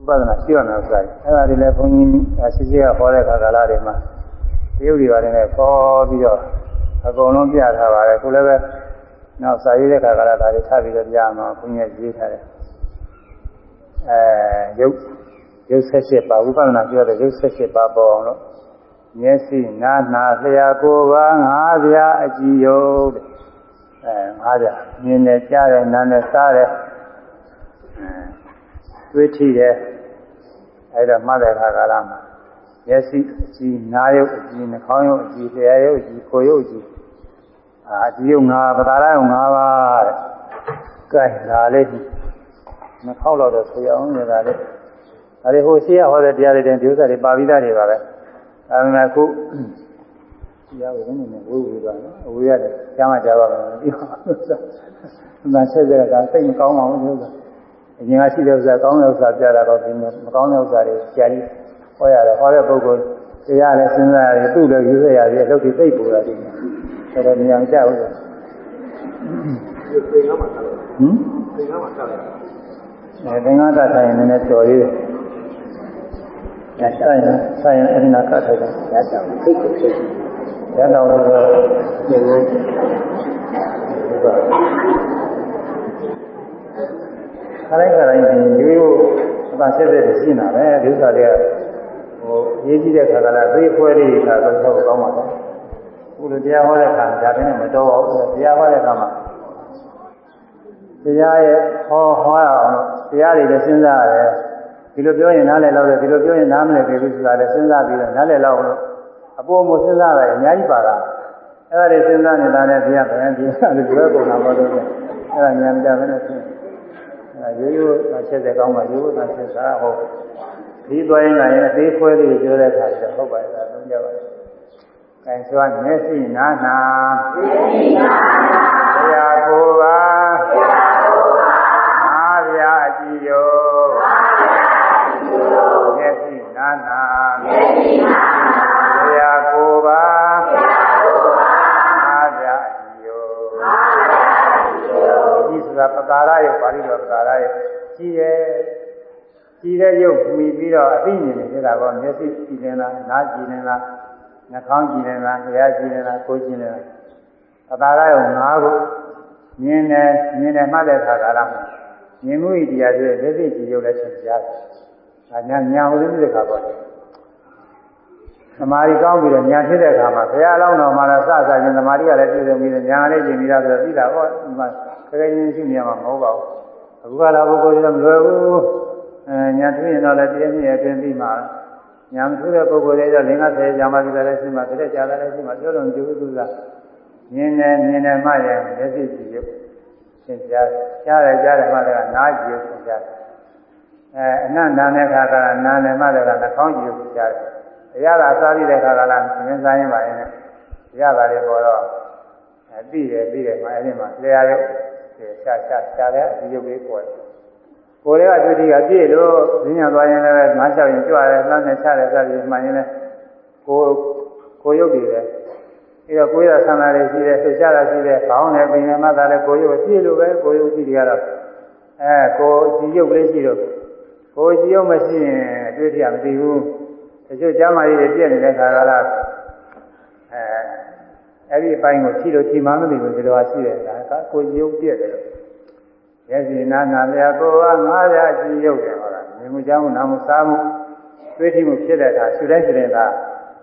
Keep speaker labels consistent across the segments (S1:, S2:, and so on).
S1: ဥပဒနာရှိရမယ်ဆိုတာအဲ့ဒါတွေလည်းဘုန်းကြီးရှိရှိကဟောတဲ့ခါကာလတွေမှာတရုပ်တွေပါတယ်နဲ့ခေါ်ပြီးတော့အကုန်လုံးပြထားပါတယ်ခုလည်းပဲနောက်စာရေးတဲ့ခါကာလဒါတွေဆက်ပြီးတော့ပြမှာဘုန်းကြီးရေးထားတယ်အဲရုပ်ရုပ်ဆက်ရှစ်ပါဥပဒနာပြောတဲ့ရုပ်ဆက်ရှစ်ပါပေါ်အောင်လို့မျက်စိနားနာလျှာကိုယ်ပါငါးပြားအကြည့်ယုတ်တဲ့အဲငါးပြားမြင်နဲ့ကြားတယ်နားနဲ့စားတယ် တွေးထိတယ်အဲ့ဒါမှတ်တဲ့အခါကာလမှာမျက်စိအကြည့်နားရုပ်အကြည့်နှာခေါင်းရုပ်အကြည့်လျှာရုပ်အကြည့်ကိုယ်ရုပ်အကြည့်အာအကြည့်ရုပ်ငါးပဒါရရုပ်ငါးပါးတဲ့ကဲဒါလေးနှာခေါင်းလောက်တော့ဆိုရအောင်နေတာလေအဲဒီဟိုရှိရဟောတဲ့တရားတွေတင်ဒီဥစ္စာတွေပါပြီးသားတွေပါပဲဒါပေမဲ့ခုတရားဝင်နေနေဝိဝေပါနော်အဝေးရတယ်ကြားမှကြားပါမယ်ဒီမှာသာဆက်ကြတာစိတ်မကောင်းပါဘူးဒီဥစ္စာ အရင်ကရှိတဲ့ဥစ္စာကောင်းတဲ့ဥစ္စာပြတာတော့ဒီမကောင်းတဲ့ဥစ္စာတွေကြာပြီးဟောရတယ်ဟောတဲ့ပုဂ္ဂိုလ်တရားလည်းစဉ်းစားရတယ်သူ့လည်းယူရရတယ်အလုပ်တွေသိပူတာဒီမှာဆိုတော့ဉာဏ်ကြဥစ္စာ
S2: သင်္ကန်းမှာဆက်လိုက်ဟ
S1: မ်
S2: သင်္ကန်းမှာဆက်လိုက်
S1: အဲသင်္ကန်းကထိုင်နေနေတော်သေးတယ်အဲဆိုင်ဆိုင်အဲ့ဒီနာကထိုင်တယ်ရတောင်သိကိုသိရတောင်ဆိုတော့သင်္ကန်းဒီပါ ခရိုင်းခရိုင်းဒီရိုးရိုးအပါဆက်တဲ့ရှင်းတာပဲဒီဥစ္စာတွေကဟိုရေးကြည့်တဲ့ခါကလည်းသိဖွဲလေးခါတော့တော့ကောင်းပါတော့ခုလိုတရားဟောတဲ့ခါဒါတည်းနဲ့မတော်ပါဘူးတရားဟောတဲ့ခါမှာတရားရဲ့ဟောဟောရအောင်တရားတွေလည်းစဉ်းစားရတယ်ဒီလိုပြောရင်နားလည်တော့တယ်ဒီလိုပြောရင်နားမလည်ဘူးဆိုတာလည်းစဉ်းစားပြီးတော့နားလည်တော့လို့အပေါ်မှာစဉ်းစားရတယ်အများကြီးပါတာအဲ့ဒါတွေစဉ်းစားနေတာနဲ့ဘုရားဗျာဒီလိုပြောကုန်တာပေါ့လို့အဲ့ဒါဉာဏ်ပြမယ်လို့ဆို ရိုးရိုးသာချက်တဲ့ကောင်းမှရိုးရိုးသာချက်တာဟုတ်ဒီသွားရင်လည်းအသေးဖွဲလေးပြောတဲ့အခါကျဟုတ်ပါရဲ့ဒါသုံးကြပါရဲ့။အဲဆိုမျက်စိနာနာမျက်စိနာနာဘုရားကိုပါဘုရားကိုပါအားဗျာအကြည့်ယောအားဗျာအကြည့်ယောမျက်စိနာနာမျက်စိနာနာဘုရားကိုပါဘုရား ဆိုတာပကာရယုတ်ပါဠိတော်ပကာရယုတ်ကြီးရဲ့ကြီးတဲ့ယုတ်မှီပြီးတော့အသိဉာဏ်နေတာကောမျက်စိကြည့်နေတာနားကြည့်နေတာနှာခေါင်းကြည့်နေတာလျှာကြည့်နေတာကိုယ်ကြည့်နေတာပကာရယုတ်၅ခုမြင်တယ်မြင်တယ်မှတ်တဲ့အခါကာလမှာမြင်မှုဤတရားတွေလက်သိကြည့်ရုပ်လည်းသင်ကြားတယ်။ဒါညာညာဦးလေးတဲ့ခါပေါ့သမာဓိကောင်းပြီးတော့ညာဖြစ်တဲ့အခါမှာဘုရားအလောင်းတော်မှာလည်းစစချင်းသမာဓိကလည်းပြည့်စုံပြီးတော့ညာလေးကျင်ပြီးတော့ဆိုတော့ပြီးတာဟောဒီမှာ ခက်ခဲချင်းရှိနေမှာမဟုတ်ပါဘူးအခုကလာပုဂ္ဂိုလ်တွေမလွယ်ဘူးအဲညာထူးရင်တော့လည်းတည်းမြည့်အတွင်းပြီးမှာညာမထူးတဲ့ပုဂ္ဂိုလ်တွေတော့လင်္ကာဆယ်ကြာမှပြီးလည်းရှိမှာတည်းကြာလည်းရှိမှာပြောလို့ကြည့်ဘူးသူကမြင်တယ်မြင်တယ်မှရင်လက်ရှိကြည့်ရုပ်သင်ကြားကြားတယ်ကြားတယ်မှလည်းနားကြည့်ရုပ်သင်ကြားအဲအနန္တနဲ့ခါကနာနဲ့မှလည်းနှာခေါင်းကြည့်ရုပ်ကြားတယ်အရသာစားပြီးတဲ့ခါကလာသင်စားရင်ပါရင်ရတာတွေပေါ်တော့အသိတယ်ပြီးတယ်မှအဲ့ဒီမှာလျှာရုပ် ရှာရှာရှာတဲ့အဒီရုပ်လေးပေါ်တယ်ကိုယ်တွေကဒုတိယပြည့်လို့ဈဉ္ညာသွားရင်လည်းငါးလျှောက်ရင်ကြွရဲလှမ်းနဲ့ချတယ်စသည်မှန်ရင်လည်းကိုကိုရုပ်တွေပဲပြီးတော့ကိုယ်ရဆန္ဒတွေရှိတယ်ဆွချတာရှိတယ်ခေါင်းနဲ့ပင်နဲ့မှသာလည်းကိုရုပ်ပြည့်လို့ပဲကိုရုပ်ကြည့်ရတော့အဲကိုကြည်ရုပ်လေးရှိတော့ကိုကြည်ရုပ်မရှိရင်အတွေ့အကြုံမသိဘူးတချို့ကျမ်းမာရေးတွေပြည့်နေတဲ့ခါကလာအဲ အဲ့ဒီအပိုင်းကိုဖြီးလို့ဖြီးမှန်းမသိဘူးဒီလိုရှိတယ်ဒါကကိုကြည့်ုံပြည့်တယ်မျက်စိနာနာလျာကိုယ်ကငါးရကြည့်ရုပ်တယ်ဟောတာမြင်မှုကြောင့်နာမှုစားမှုတွေးထိမှုဖြစ်တဲ့အခါရှုတိုင်းရှုတိုင်းက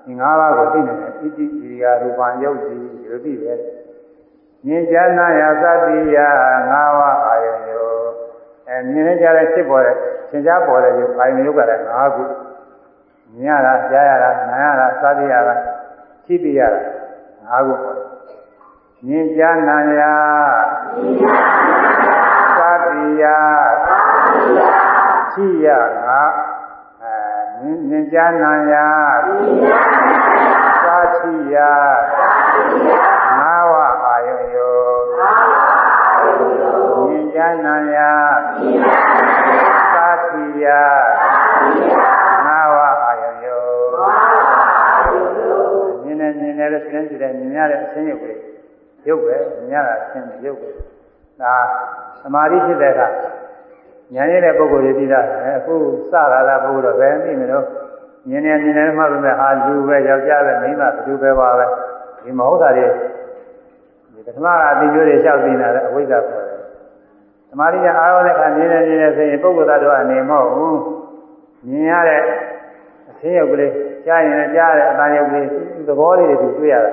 S1: ဒီငါးပါးကိုသိနေတယ်ဣတိဣရိယာရူပံယုတ်ကြည်ယူသိပဲမြင်ကြနာယသတိယငါးပါးအာယုံယောအဲမြင်နေကြတဲ့ဖြစ်ပေါ်တဲ့သင်္ချာပေါ်တဲ့ယုတ်အာယုံယုတ်ကလည်းငါးခုမြင်ရတာကြားရတာနားရတာသတိရတာသိသိရတာ ငါးခုပေါ့မြင်ကြနာယာမြင်ကြနာယာသတိယသတိယရှိရငါအဲမြင်ကြနာယာမြင်ကြနာယာသတိယသတိယငါဝအာယုယောငါဝအာယုယောမြင်ကြနာယာမြင်ကြနာယာသတိယသတိယ လို့စဉ်းကြည့်တယ်မြင်ရတဲ့အဆင်းရုပ်ပဲရုပ်ပဲမြင်ရတာအဆင်းရုပ်ပဲဒါသမာဓိဖြစ်တဲ့အခါဉာဏ်ရတဲ့ပုဂ္ဂိုလ်တွေသိတာအခုစကားလားပုဂ္ဂိုလ်တော့ဘယ်သိမလို့မြင်နေမြင်နေမှပဲဟာလူပဲယောက်ျားပဲမိန်းမဘယ်သူပဲပါပဲဒီမဟုတ်တာတွေဒီပထမကအတိမျိုးတွေလျှောက်သိနေတာအဝိဇ္ဇာခေါ်တယ်သမာဓိကအားရောတဲ့ခါမြင်နေမြင်နေဆိုရင်ပုဂ္ဂိုလ်သားတို့အနေမဟုတ်ဘူးမြင်ရတဲ့အသိရုပ်ကလေးကြားရင်ကြားရတဲ့အတန်ရုပ်ကလေး သဘောလေးတွေတွေ့ရတာ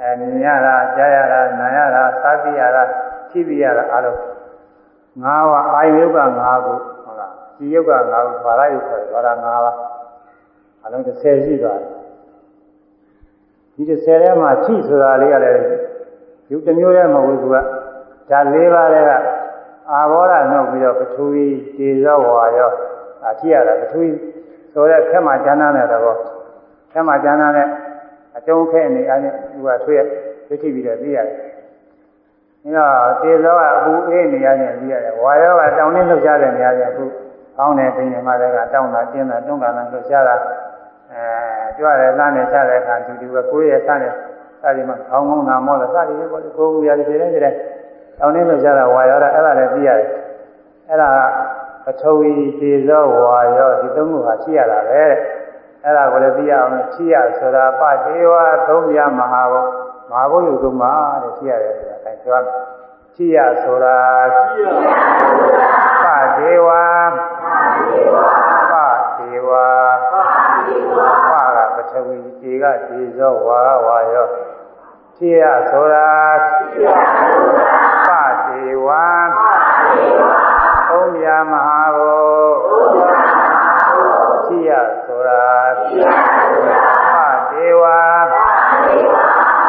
S1: အဲမြင်ရတာကြားရတာနားရတာစားသိရတာသိပြီးရတာအားလုံးငါးပါးအာယုကငါးခုဟုတ်လားဒီယုကငါးခုဘာသာယုခေါ်တယ်ဘာသာငါးပါးအလုံး30ရှိသွားတယ်ဒီ30ထဲမှာထိဆိုတာလေးကလည်းယုတ်တစ်မျိုးတည်းမဟုတ်ဘူးသူကဒါ၄ပါးတည်းကအာဘောဓနှုတ်ပြီးတော့ပထဝီတေဇောဝါယောအထိရတာပထဝီဆိုတဲ့ခက်မှကျမ်းမ်းတဲ့သဘောခက်မှကျမ်းမ်းတဲ့ အကျုံးခဲအနေအချင်းသူကဆွေးသိထိပြီးတော့သိရတယ်။အဲတော့တေဇောကအပူအေးနေရခြင်းသိရတယ်။ဝါယောကတောင်းနှင်းလှုပ်ရှားတဲ့နေရာချင်းအခုကောင်းတဲ့ပင်ညမတွေကတောင်းတာတင်းတာတွန်းကန်တာလှုပ်ရှားတာအဲကြွရဲလမ်းနဲ့ချတဲ့အခါဒီဒီကကိုယ်ရဲ့ဆန်းတဲ့စသည်မှာခေါင်းကောင်းတာမောလို့စသည်ပေါ့ကိုယ်ကူရတယ်ဒီတိုင်းဒီတိုင်းတောင်းနှင်းလှုပ်ရှားတာဝါယောတာအဲ့ဒါလည်းသိရတယ်။အဲ့ဒါပထဝီတေဇောဝါယောဒီသုံးခုဟာရှိရတာပဲ အဲ့ဒါကိုလည်းသိရအောင်ရှိရဆိုတာပတေဝသုံးပြမဟာဘုမဟာဘုယုသုံးပါတဲ့ရှိရတယ်ဆိုတာအဲပြောတယ်ရှိရဆိုတာရှိရဆိုတာပတေဝပတေဝပတေဝပကပထဝီတေကတေဇောဝါဝါယောရှိရဆိုတာရှိရဆိုတာပတေဝပတေဝသုံးပြမဟာဘော ရှိရဆိုတာရှိရဆိုတာဖတေဝဖတေဝ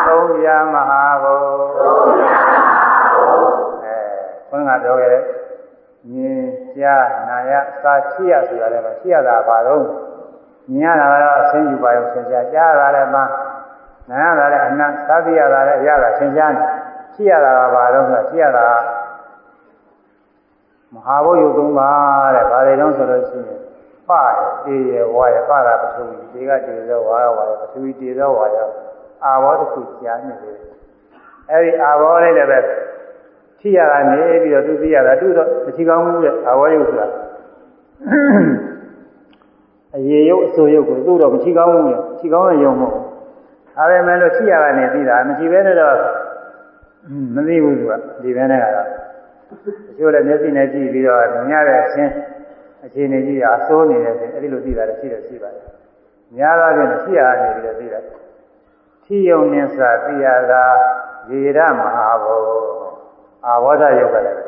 S1: သုံးပြမဟာဘောသုံးပြမဟာဘောအဲခွန်းကပြောခဲ့တယ်မြင်ကြားနာယစာရှိရဆိုတာလည်းမရှိရတာဘာလို့မြင်ရတာကတော့အဆင်းယူပါရုံသင်ကြားကြားရတာလည်းမှနာရတာလည်းအနတ်သာသိရတာလည်းအရတာသင်ကြားနေရှိရတာကဘာလို့ဆိုရှိရတာမဟာဘုယုသုံးပါတဲ့ဗာလေတော့ဆိုလို့ရှိရင် ပတေရဝါရပတာပထဝီဒီကတေသောဝါရဝါရပထဝီတေသောဝါရအာဘောတစ်ခုကြားနေတယ်အဲဒီအာဘောလေးလည်းပဲထိရတာနေပြီးတော့သူသိရတာသူတော့မရှိကောင်းဘူးတဲ့အာဘောယုဆိုတာအရေယုတ်အစိုးယုတ်ကိုသူ့တော့မရှိကောင်းဘူးလေရှိကောင်းတဲ့ယုံမဟုတ်ဒါပေမဲ့လို့ထိရတာနေသိတာမရှိဘဲနဲ့တော့မသိဘူးသူကဒီဘဲနဲ့ကတော့တချို့လည်းမျက်စိနဲ့ကြည့်ပြီးတော့မြင်ရတဲ့အချင်း အခြေအနေကြီးအဆိုးနေတယ်ဆိုအဲ့ဒီလိုသိတာလည်းရှိတယ်ရှိပါတယ်။များသောဖြင့်ရှိရနေပြီးတော့သိတယ်။ထိယုံနှင်းစာသိရတာရေရမဟာဘောအာဝဒယုတ်ကလည်း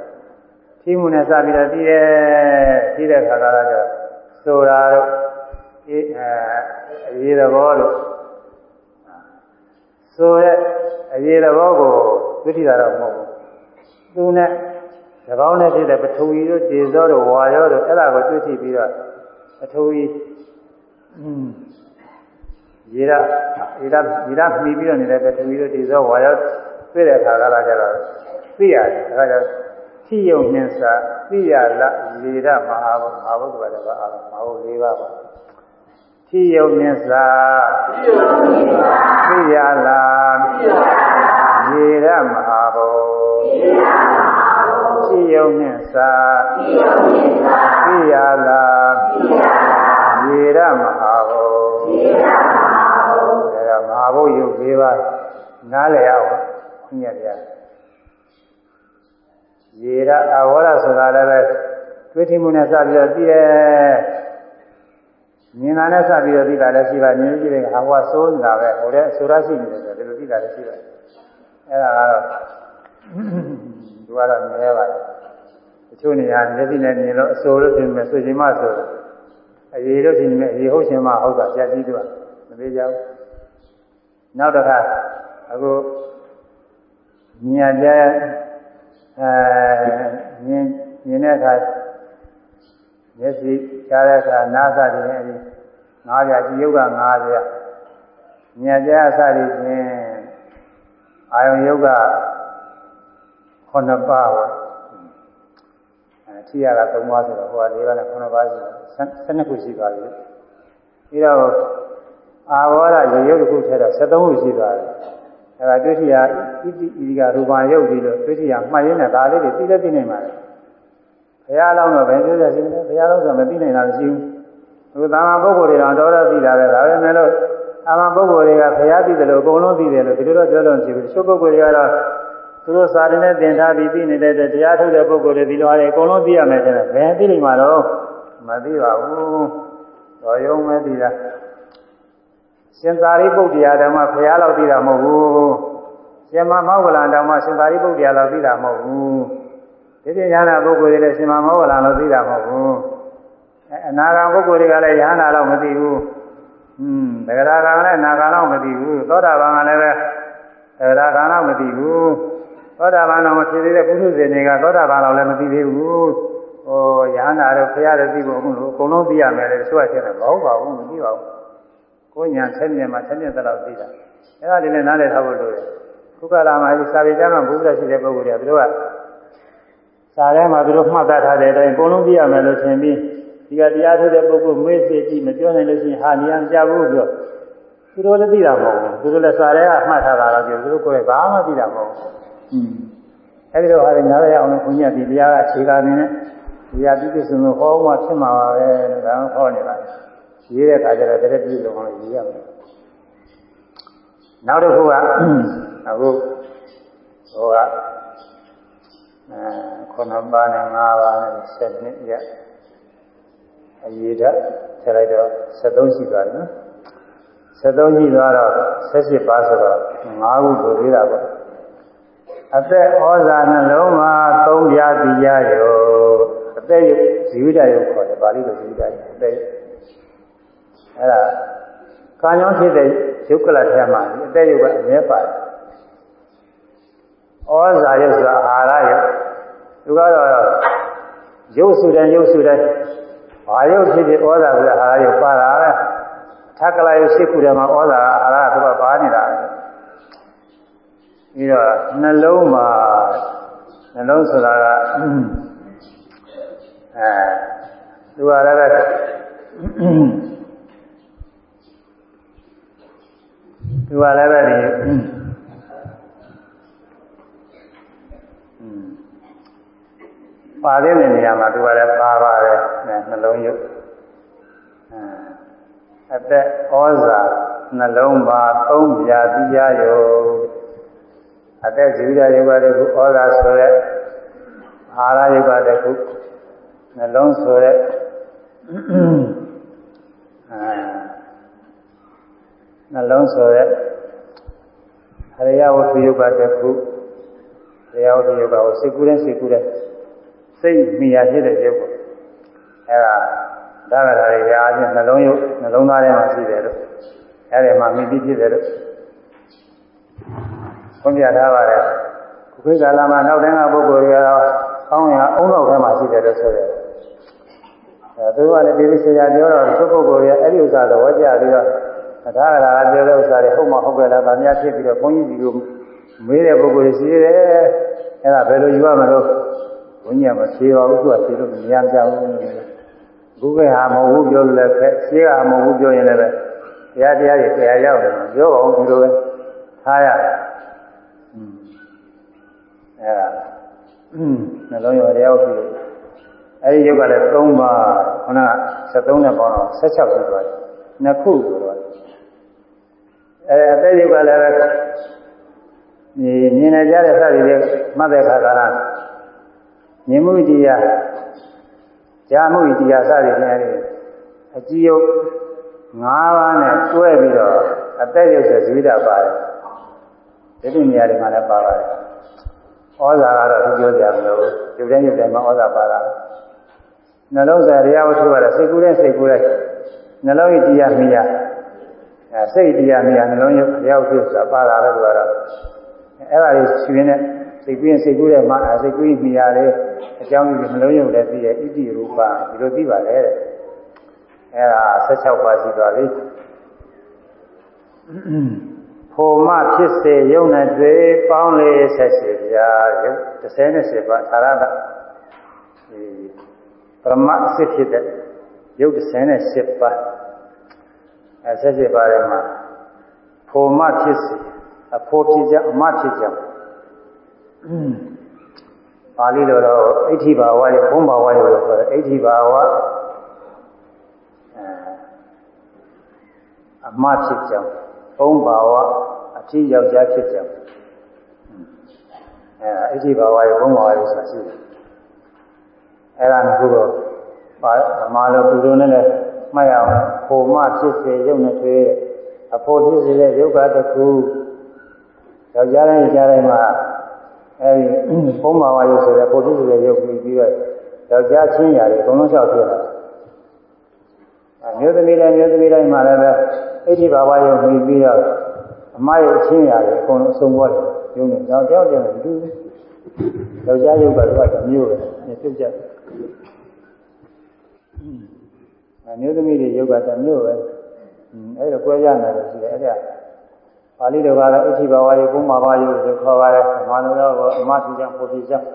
S1: ထိမှုနဲ့စပြီးတော့သိတယ်သိတဲ့ခါကလာကျဆိုတာတော့အေးအရေးသဘောလို့ဆိုရဲအရေးသဘောကိုသိထတာတော့မဟုတ်ဘူး။သူနဲ့၎ င်းနဲ့ဖြစ်တဲ့ပထဝီတို့ဒေဇောတို့ဝါရောတို့အဲ့ဒါကိုတွေ့ထိပြီးတော့ပထဝီရေရရေရရေရမှီပြီးတော့နေတဲ့ပထဝီတို့ဒေဇောဝါရောတွေ့တဲ့အခါကလာကြတော့သိရတယ်ဒါကကြောင့်ထိယုံနှင်းစာသိရလရေရမဟာဘုမဟာဘုကလည်းပါအားမဟာဘု၄ပါးပါထိယုံနှင်းစာသိရလားရေရမဟာဘုရေရမ ဟာရှိယုံနှင့်သာရှိယုံနှင့်သာသိရလားသိရလားရေရမဟာဘောရေရမဟာဘောဒါကမဟာဘုယုတ်၄ပါးနားလည်အောင်ညက်ပြရေရအဝရဆိုတာလည်းပဲတွေ့ထိမှုနဲ့စပြီးတော့သိရဲ့မြင်တာနဲ့စပြီးတော့သိတာလည်းရှိပါမြင်ကြည့်တဲ့ဟာဟောဆိုးနေတာပဲဟိုတဲ့ဆိုရရှိနေတယ်ဆိုဒီလိုသိတာလည်းရှိပါတယ်အဲ့ဒါကတော့ သူကတော့မြဲပါတယ်တချို့နေရာမျက်စိနဲ့မြင်လို့အဆိုးလို့ပြင်မယ်ဆိုရှင်မဆိုအရေးလို့ပြင်မယ်အရေးဟုတ်ရှင်မဟုတ်တာပြတ်ပြီးတော့မသေးကြဘူးနောက်တစ်ခါအခုမြင်ကြအဲမြင်မြင်တဲ့အခါမျက်စိကြားတဲ့အခါနားစသည်နဲ့အဲဒီငါးပြကြည်ယုတ်ကငါးပြမြင်ကြအစသည်ဖြင့်အာယုံယုတ်က ခုနှစ်ပါးပါအဲထိရတာသုံးပါးဆိုတော့ဟိုက၄ပါးနဲ့ခုနှစ်ပါးဆိုတော့12ခုရှိသွားပြီပြီးတော့အာဘောရရေရုပ်တစ်ခုထဲတော့73ခုရှိသွားတယ်အဲဒါတွေ့ထိရဣတိဤကရူပံရုပ်ပြီးလို့တွေ့ထိရမှတ်ရင်းနဲ့ဒါလေးတွေသိလက်သိနေပါလေဘုရားလောင်းတော့ဘယ်ပြောရရှိမလဲဘုရားလောင်းဆိုမသိနိုင်တာမရှိဘူးသူသာမန်ပုဂ္ဂိုလ်တွေတော့တော်တော်သိတာပဲဒါပဲမဲ့လို့သာမန်ပုဂ္ဂိုလ်တွေကဘုရားသိတယ်လို့အကုန်လုံးသိတယ်လို့ဒီလိုတော့ပြောလို့မရှိဘူးတချို့ပုဂ္ဂိုလ်တွေကတော့ သူတို့စာရင်းနဲ့သင်ထားပြီးသိနေတဲ့တရားထုတ်တဲ့ပုဂ္ဂိုလ်တွေဒီလိုအားအကုန်လုံးသိရမယ်တဲ့ဘယ်သိလိမ့်မှာတော့မသိပါဘူးတော်ရုံပဲသိတာရှင်သာရိပုတ္တရာဓမ္မဘုရားလောက်သိတာမဟုတ်ဘူးရှင်မမောဂလန်ဓမ္မရှင်သာရိပုတ္တရာလောက်သိတာမဟုတ်ဘူးဒီပြညာနာပုဂ္ဂိုလ်တွေလည်းရှင်မမောဂလန်လောက်သိတာမဟုတ်ဘူးအနာဂံပုဂ္ဂိုလ်တွေကလည်းယဟနာလောက်မသိဘူးဟွန်းသဂရကံလည်းနာဂံလောက်မသိဘူးသောတာပန်ကလည်းပဲသဂရကံလောက်မသိဘူး သောတာပန်တော်မဖြစ်သေးတဲ့ပုထုဇဉ်တွေကသောတာပန်လောက်လည်းမသိသေးဘူးဟိုယဟနာတို့ဖရာတို့သိဖို့အခုလိုအကုန်လုံးသိရမယ်လေဆိုရတဲ့မဟုတ်ပါဘူးမသိပါဘူးကိုညာဆက်မြင်မှာဆက်မြင်တဲ့လောက်သိတာအဲ့ဒါလေးလည်းနားလည်ထားဖို့လိုတယ်ခုကလာမှာဒီစာပေကျမ်းမှာဘုရားရှိတဲ့ပုဂ္ဂိုလ်တွေကသူတို့ကစာထဲမှာသူတို့မှတ်သားထားတဲ့အတိုင်းအကုန်လုံးသိရမယ်လို့ထင်ပြီးဒီကတရားထုတ်တဲ့ပုဂ္ဂိုလ်မေ့စေကြည့်မပြောနိုင်လို့ရှိရင်ဟာနေရာမကြဘူးပြောသူတို့လည်းသိတာမဟုတ်ဘူးသူတို့လည်းစာထဲကမှတ်ထားတာတော့ပြောသူတို့ကိုယ်ဘာမှသိတာမဟုတ်ဘူးอืม အဲဒီတော့ဟာလည်းနားရအောင်လို့ခွန်ကြီးကဒီတရားကခြေကာနေနဲ့ဒီဟာပြည့်စုံလို့ဟောမှဖြစ်မှာပါပဲလို့ဒါဟောနေတာရေးတဲ့အခါကျတော့တရက်ပြည့်စုံအောင်ရေးရမယ်နောက်တစ်ခုကအခုဟိုကအဲခုနပါးနဲ့၅ပါးနဲ့7နှစ်ရအရေးဓာတ်ထည့်လိုက်တော့73ရှိသွားတယ်နော်73ရှိသွားတော့78ပါးဆိုတော့5ခုကိုသေးတာပေါ့ အသက်ဩဇာနှလုံးမှာသုံးပြားပြီးရရောအသက်ဇီဝိတယုခေါ်တယ်ပါဠိလိုဇီဝိတယအသက်အဲ့ဒါကာညောင်းဖြစ်တဲ့ယုတ်ကလထဲမှာအသက်ယုတ်ကအမြဲပါတယ်ဩဇာယုတ်ဆိုတာအာဟာရယုတ်သူကတော့ရုပ်စုတဲ့ရုပ်စုတဲ့ဘာရုပ်ဖြစ်ဖြစ်ဩဇာဆိုတဲ့အာဟာရယုတ်ပါတာပဲထက်ကလာယုတ်ရှိခုထဲမှာဩဇာအာဟာရကသူကပါနေတာပြီး တော့နှလုံးမှာနှလုံးဆိုတာကအဲသူကလည်းပဲသူကလည်းပဲဒီပါတဲ့နေရာမှာသူကလည်းပါပါတယ်နှလုံးရုပ်အသက်ဩဇာနှလုံးမှာသုံးပြာတိရယုတ် အသက်ဇီဝရုပ်ကတည်းကဩဇာဆိုတဲ့အာရရုပ်ကတည်းကနှလုံးဆိုတဲ့အာနှလုံးဆိုတဲ့အရိယဝတ္ထုယုတ်ကတည်းကအရိယဝတ္ထုယုတ်ကကိုစိတ်ကူးတဲ့စိတ်ကူးတဲ့စိတ်မိယာဖြစ်တဲ့ရုပ်ပေါ့အဲဒါဒါကရာတွေအားဖြင့်နှလုံးရုပ်နှလုံးသားထဲမှာရှိတယ်လို့အဲဒီမှာမိတိဖြစ်တယ်လို့ ခွင့်ပြထားပါတယ်ခုခေတ်ကာလမှာနောက်တိုင်းကပုဂ္ဂိုလ်တွေကတော့ကောင်းရင်အုံနောက်ထဲမှာရှိတယ်လို့ဆိုတယ်အဲသူကလည်းဒီလိုဆရာပြောတော့သူပုဂ္ဂိုလ်တွေအဲ့ဒီဥစ္စာသဘောကျပြီးတော့ဒါကရာပြောတဲ့ဥစ္စာတွေဟုတ်မှဟုတ်ကြလားဗာများဖြစ်ပြီးတော့ဘုန်းကြီးစီကိုမေးတဲ့ပုဂ္ဂိုလ်တွေရှိတယ်အဲ့ဒါဘယ်လိုယူရမလို့ဘုန်းကြီးကမဖြေပါဘူးသူကဖြေလို့မရကြဘူးဘုကဟာမဟုတ်ဘူးပြောလို့လည်းခက်ရှင်းကမဟုတ်ဘူးပြောရင်လည်းပဲတရားတရားတွေတရားရောက်တယ်ပြောပါဦးဒီလိုပဲထားရ အဲ့ဒါနှလုံးရောတရားဖြစ်အဲ့ဒီယုတ်ကလည်း၃ပါးခုနက73နဲ့ပေါင်းတော့16ဖြစ်သွားတယ်နှစ်ခုဆိုတော့အဲအသက်ယုတ်ကလည်းပဲဒီမြင်နေကြတဲ့စသည်တွေမှတ်တဲ့ခါကလားမြင်မှုတရားကြားမှုတရားစသည်တွေအဲဒီအကြည့်ယုတ်၅ပါးနဲ့တွဲပြီးတော့အသက်ယုတ်ဆိုဇိဒပါတယ်ဒီလိုနေရာတွေမှာလည်းပါပါတယ် ဩဇာကတော့သူပြောကြမလို့ရုပ်တိုင်းရုပ်တိုင်းမှာဩဇာပါတာနှလုံးသားတရားဝတ္ထုကတော့စိတ်ကူးတဲ့စိတ်ကူးတဲ့နှလုံးရဲ့တရားမိရအဲစိတ်တရားမိရနှလုံးရဲ့တရားဝတ္ထုဆိုတာပါတာပဲသူကတော့အဲ့ဒါလေးရှင်နဲ့စိတ်ကူးရင်စိတ်ကူးတဲ့မှာစိတ်ကူးမိရလေအကြောင်းကြီးနှလုံးရုပ်လည်းသိရဲ့ဣတိရူပဒီလိုသိပါလေတဲ့အဲ့ဒါ16ပါးရှိသွားပြီ ဖိုမဖြစ်စေယုံနဲ့တွေ့ပေါင်းလေးဆက်စီပြာယုတ်30ပါးသာရတဒီပရမအစစ်ဖြစ်တဲ့ယုတ်30ပါးအဲဆက်ပါးထဲမှာဖိုမဖြစ်စေအဖို့ဖြစ်ကြအမဖြစ်ကြပါဠိလိုတော့အဋ္ဌိဘာဝရဲ့ဘုံဘာဝရဲ့လို့ဆိုတယ်အဋ္ဌိဘာဝအမှားဖြစ်ကြောင်းဘုံဘာဝ အထီးယောက်ျားဖြစ်ကြောင်းအဲအဋ္ဌိဘာဝရဲ့ဘုံဘာဝရဲ့ဆိုတာရှိတယ်အဲ့ဒါကတော့ပါဓမ္မလိုသူတို့နဲ့လည်းမှတ်ရအောင်ပုံမဖြစ်စေရုပ်နဲ့တွေ့အဖို့ဖြစ်စေတဲ့ရုပ်ကတစ်ခုယောက်ျားတိုင်းကြားတိုင်းမှာအဲဒီဘုံမာဝါရုပ်ဆိုတဲ့ပုံဖြစ်စေတဲ့ရုပ်ပြီးပြီးတော့ယောက်ျားချင်းရာတွေအကုန်လုံးလျှောက်ပြတာအဲမျိုးသမီးတိုင်းမျိုးသမီးတိုင်းမှာလည်းပဲအဋ္ဌိဘာဝရုပ်ပြီးပြီးတော့ အမရုပ်ချင်းရာတွေအကုန်လုံးအဆုံးသွားတယ်ရုံနဲ့ကြောင်ကြောင်တယ်မတူဘူးယောက်ျားရုပ်ကတော့တစ်မျိုးပဲပြုတ်ကြတယ်အမျိုးသမီးတွေယုတ်ကတမျိုးပဲအဲဒါကွဲရနေတယ်ရှိတယ်အဲ့ဒါပါဠိတော်ကတော့အဋ္ဌိဘာဝယေကုမာဘာယေဆိုခေါ်ပါတယ်မာနရောကအမတိကြောင့်ပုပိကြောင့်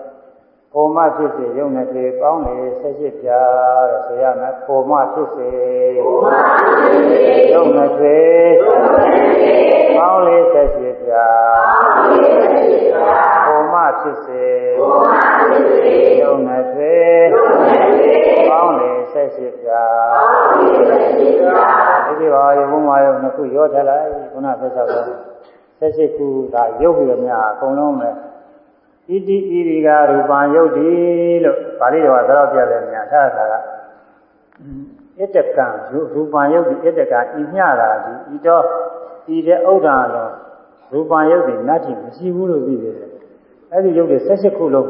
S1: ပုံမဖြစ်စေယုံနဲ့တွေပေါင်းလေဆက်ရှိပြတဲ့ဆိုရမယ်ပုံမဖြစ်စေယုံနဲ့တွေပေါင်းလေဆက်ရှိပြပုံမဖြစ်စေယုံနဲ့တွေပေါင်းလေဆက်ရှိပြဒီပါရေဘုံမာယောနှစ်ခုရောထလိုက်ခုနဆက်ချက်ပဲဆက်ရှိခုကရုပ်ပြီးတော့များအကုန်လုံးပဲ ဣတိဣရိကရူပံယုတ်တိလို့ပါဠိတော်ကတော့ပြတယ်များထားတာကဣတကံရူပံယုတ်တိဣတကံဤမျှတာဒီဤတော့ဤတဲ့ဥဒ္ဒါတော်ရူပံယုတ်တိနတ်တိမရှိဘူးလို့သိတယ်အဲ့ဒီယုတ်တွေဆက်ရှိခုလုံး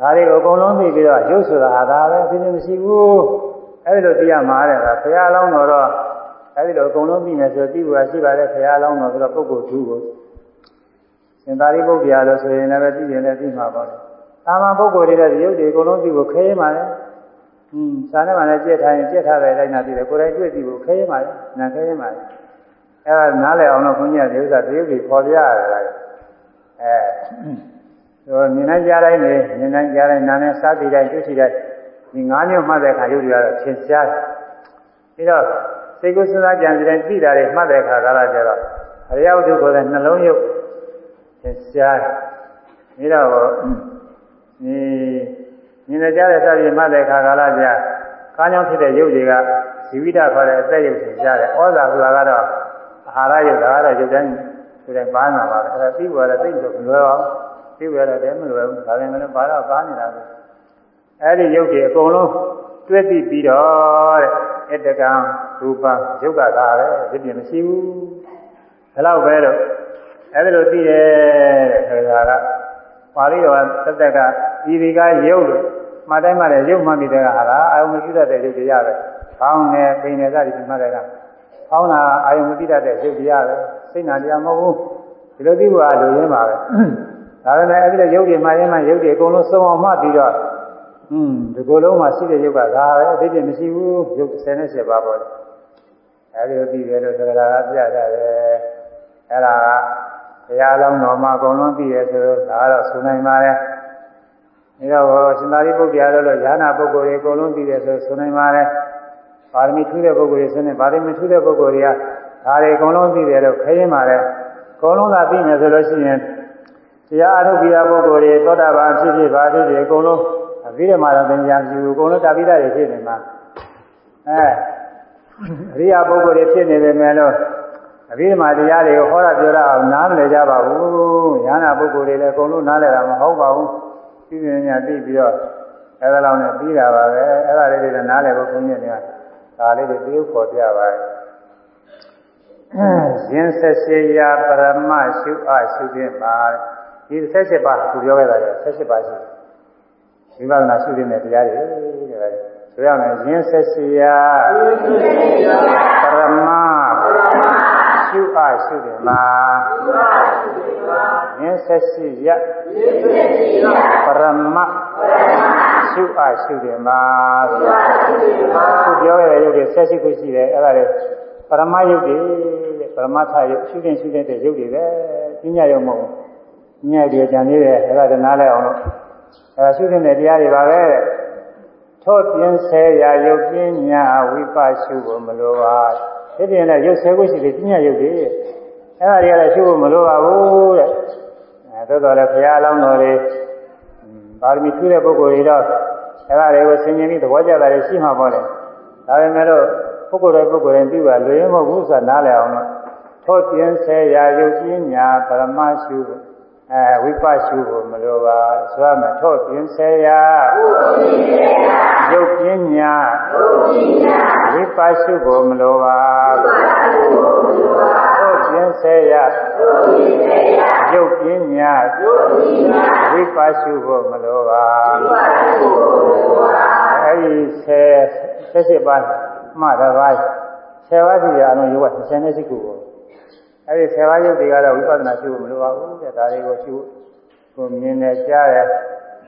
S1: ဒါတွေကိုအကုန်လုံးသိပြီးတော့ရုပ်ဆိုတာဟာဒါပဲသိနေမရှိဘူးအဲ့ဒီလိုသိရမှာတဲ့ကဘုရားအလောင်းတော်တော့အဲဒီလိုအကုန်လုံးသိမယ်ဆိုသိဖို့ရှိပါတယ်ခရားလောင်းတော်ဆိုတော့ပုဂ္ဂိုလ်သူကို သင်္သာရိပုတ္တရာလို့ဆိုရင်လည်းသိရင်လည်းသိမှာပါလေ။သာမန်ပုဂ္ဂိုလ်တွေတဲ့ရုပ်တွေအကုန်လုံးသိဖို့ခဲမှာလေ။ဟွန်းစာနဲ့မှလည်းကြက်ထားရင်ကြက်ထားတဲ့အတိုင်းသာသိတယ်ကိုယ်တိုင်တွေ့သိဖို့ခဲမှာလေ။နာခဲမှာလေ။အဲဒါနားလည်အောင်လို့ခွန်ကြီးကဒီဥစ္စာတရုပ်တွေပေါ်ပြရတယ်လား။အဲဟိုမြင်နိုင်ကြတိုင်းနေမြင်နိုင်ကြတိုင်းနာနဲ့စားသိတိုင်းတွေ့ထိတိုင်းဒီ၅မျိုးမှတ်တဲ့အခါရုပ်တွေကတော့သင်ရှားတယ်။ပြီးတော့စိတ်ကိုစဉ်းစားကြံစည်သိတာတွေမှတ်တဲ့အခါကလာကြတော့အရိယဝတ္ထုကိုယ်တဲ့နှလုံးရုပ်သင် ရှားပြီးတော့ဒီမြင်နေကြတဲ့စသည်မှတ်တဲ့အခါကလာကြခါးကြောင့်ဖြစ်တဲ့ရုပ်တွေကဇီဝိတခေါ်တဲ့အသက်ရုပ်သင်ရှားတယ်ဩဇာဆိုတာကတော့အာဟာရရုပ်ဒါကတော့ရုပ်တိုင်းဆိုတဲ့ပါးနာပါပဲအဲ့ဒါပြီးပေါ်တဲ့သိလို့မလွယ်ပါဘူးပြီးပေါ်တဲ့တည်းမလွယ်ဘူးဒါပေမဲ့လည်းဘာတော့ပါနေတာပဲအဲ့ဒီရုပ်တွေအကုန်လုံးတွဲသိပြီးတော့တဲ့အတ္တကံရူပရုပ်ကသာပဲဒီပြင်မရှိဘူးဒါတော့ပဲတော့ အဲ့ဒါလိုသိတယ်တဲ့ခါကပါဠိတော်ကတက်ကဤဒီကရုပ်လို့မှတ်တိုင်းမှလည်းရုပ်မှတ်ပြီးတဲ့ကဟာလားအာယုံမရှိတတ်တဲ့ရုပ်တရားပဲဖောင်းနေပိနေစသည်မှတ်တဲ့ကဖောင်းတာအာယုံမရှိတတ်တဲ့ရုပ်တရားပဲစိတ်နာတရားမဟုတ်ဘူးဒီလိုသိဖို့အလိုရင်းပါပဲဒါပေမဲ့အဲ့ဒီရုပ်တွေမှရင်မှရုပ်တွေအကုန်လုံးစုံအောင်မှတ်ပြီးတော့ဟွန်းဒီကိုယ်လုံးမှာရှိတဲ့ရုပ်ကဒါပဲအသေးစိတ်မရှိဘူးရုပ်10နဲ့10ပါပေါ့အဲဒီလိုသိတယ်လို့သက္ကရာကပြတာတယ်အဲ့ဒါက ဘုရားလောင်းတော်မှာအကုန်လုံးသိတယ်ဆိုတော့ဒါကတော့ဆိုနိုင်ပါတယ်ဒါတော့ရှင်သာရိပုတ္တရာတို့လိုဉာဏပုဂ္ဂိုလ်တွေအကုန်လုံးသိတယ်ဆိုဆိုနိုင်ပါတယ်ပါရမီထူးတဲ့ပုဂ္ဂိုလ်တွေဆိုရင်ပါရမီထူးတဲ့ပုဂ္ဂိုလ်တွေကဒါတွေအကုန်လုံးသိတယ်လို့ခရင်ပါတယ်အကုန်လုံးသာသိမယ်ဆိုလို့ရှိရင်တရားအထုတ်ပြီးတဲ့ပုဂ္ဂိုလ်တွေသောတာပန်ဖြစ်ဖြစ်ပါဖြစ်ဖြစ်အကုန်လုံးအပြီးတော့မှတော့သင်္ကြန်ရှိဘူးအကုန်လုံးတာပိတာတွေဖြစ်နေမှာအဲအရိယာပုဂ္ဂိုလ်တွေဖြစ်နေပေမဲ့လို့ အပြီးမှတရားတွေကိုဟောတာပြောတာအောင်နားမလည်ကြပါဘူးညာနာပုဂ္ဂိုလ်တွေလည်းအကုန်လုံးနားလည်တာမဟုတ်ပါဘူးသိဉာဏ်ညာသိပြီးတော့အဲဒါလောက်နဲ့ပြီးတာပါပဲအဲဒါလေးတွေနားလည်ဖို့ခွင့်ရတယ်ဒါလေးတွေပြုခေါ်ပြပါတယ်ရင်ဆက်ရှိရာပရမရှိအရှုခြင်းပါဒီဆက်ရှိပါသူပြောခဲ့တာလေဆက်ရှိပါရှိဝိပဿနာရှုခြင်းနဲ့တရားတွေတဲ့ဆိုရမယ်ရင်ဆက်ရှိရာပရမရှု အရှုခြင်းပါရင်ဆက်ရှိရာပရမရှုအရှုခြင်းပါခုပြောခဲ့တဲ့ရုပ်တွေဆက်ရှိခုရှိတယ်အဲ့ဒါလေပရမယုတ်တွေပရမထယုတ်ရှုခြင်းရှုတဲ့ရုပ်တွေပဲပညာယုတ်မဟုတ်ဘူးပညာတွေကြံသေးတယ်အဲ့ဒါကနားလဲအောင်လို့အဲရှုတဲ့တရားတွေပါပဲထို့ပြင်ဆဲရာယုတ်ပညာဝိပရှုဖို့မလိုပါ ဒီပြင်လည်းရုပ်ဆဲဖို့ရှိတယ်ပညာယုတ်တွေအဲ့ဒါတွေကလည်းရှုဖို့မလိုပါဘူးတဲ့အဲသို့တော်လည်းဘုရားအလောင်းတော်တွေပါရမီထူးတဲ့ပုဂ္ဂိုလ်တွေတော့အဲ့ဒါတွေကိုဆင်ញင်ပြီးသဘောကျတာတွေရှိမှာပေါ့လေဒါပေမဲ့လို့ပုဂ္ဂိုလ်တွေပုဂ္ဂိုလ်တွေပြီးပါလွေမဟုတ်ဘူးဆိုတာနားလည်အောင်လို့ထောပြင်းဆဲရာယုတ်ပြင်းညာပရမရှိဖို့ အဲဝိပဿုဖို့မလိုပါဆိုရမယ်ထောပြင်းဆဲရာယုတ်ပြင်းညာဝိပဿုဖို့မလိုပါထောပြင်းဆဲရာယုတ်ပြင်းညာဝိပဿုဖို့မလိုပါအဲဒီဆယ်ဆက်စစ်ပါမှတပါးဆယ်ပါးစီရအောင်ယောဂ28ခုကို အဲဒီဆယ်ပါးယုတ်တွေကတော့ဝိပဿနာရှုဖို့မလိုပါဘူးတဲ့ဒါတွေကိုရှုကိုမြင်နေကြားတယ်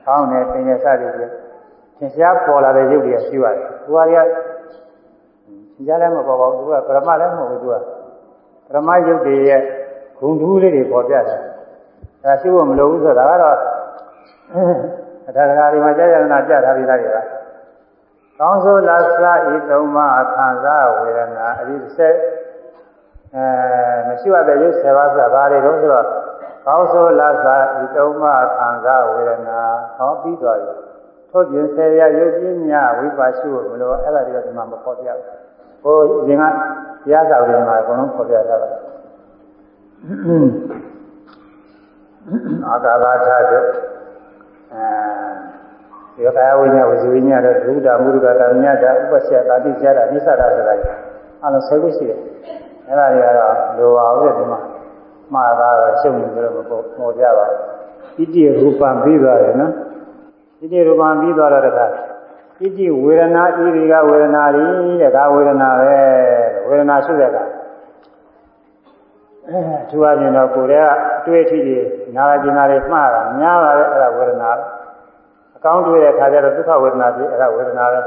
S1: ကောင်းတယ်သင်ရစသည်ဖြင့်သင်ရှားပေါ်လာတဲ့ယုတ်တွေရှုရတယ်သူကရသင်ရှားလည်းမပေါ်ပါဘူးသူကပရမလည်းမဟုတ်ဘူးသူကပရမယုတ်တွေရဲ့ဂုံထူးလေးတွေပေါ်ပြတယ်ဒါရှုဖို့မလိုဘူးဆိုတာကတော့အထာဂါဒီမှာကြာရနာပြထားပြီးသားတွေကကောင်းဆိုးလာစားဤသုံးပါးခံစားဝေဒနာအဒီဆက် အဲမရှိရတဲ့ရုပ်7ပါးဆိုတာဘာတွေတော့ဆိုတော့ကောင်းဆိုးလာစားဤသုံးပါးခံစားဝေဒနာဟောပြီးသွားပြီထို့ပြင်ဆယ်ရရုပ်ပြင်းညဝိပါရှုမလို့အဲ့ဒါတွေကဒီမှာမဖော်ပြဘူးဟိုရင်ကတရားစာတွေမှာအကုန်လုံးဖော်ပြထားတာအာကာသာထားကြအဲဒီကာယဝိညာဉ်ဝစီဝိညာဉ်တော့ဒုဒ္ဒမုဒ္ဒတာမြတ်တာဥပ္ပစ္ဆတာတိကျတာနိစ္စတာဆိုတာအလုံးဆယ်ခုရှိတယ် အဲ့ဒါတွေကတော့လိုပါဘူးဒီမှာမှားတာတော့ရှုံနေကြတော့မပေါ်ပေါ်ကြပါဘူးဣတိရူပံပြီးသွားတယ်နော်ဣတိရူပံပြီးသွားတော့တခါဣတိဝေဒနာဣရိကဝေဒနာတွေတဲ့ဒါဝေဒနာပဲဝေဒနာရှိတဲ့ကအဲသူအပြင်တော့ကိုယ်ကအတွေ့အထိတွေနာကျင်တာတွေမှားတာများပါတယ်အဲ့ဒါဝေဒနာအကောင်းတွေ့တဲ့ခါကျတော့ဒုက္ခဝေဒနာဖြစ်အဲ့ဒါဝေဒနာပဲ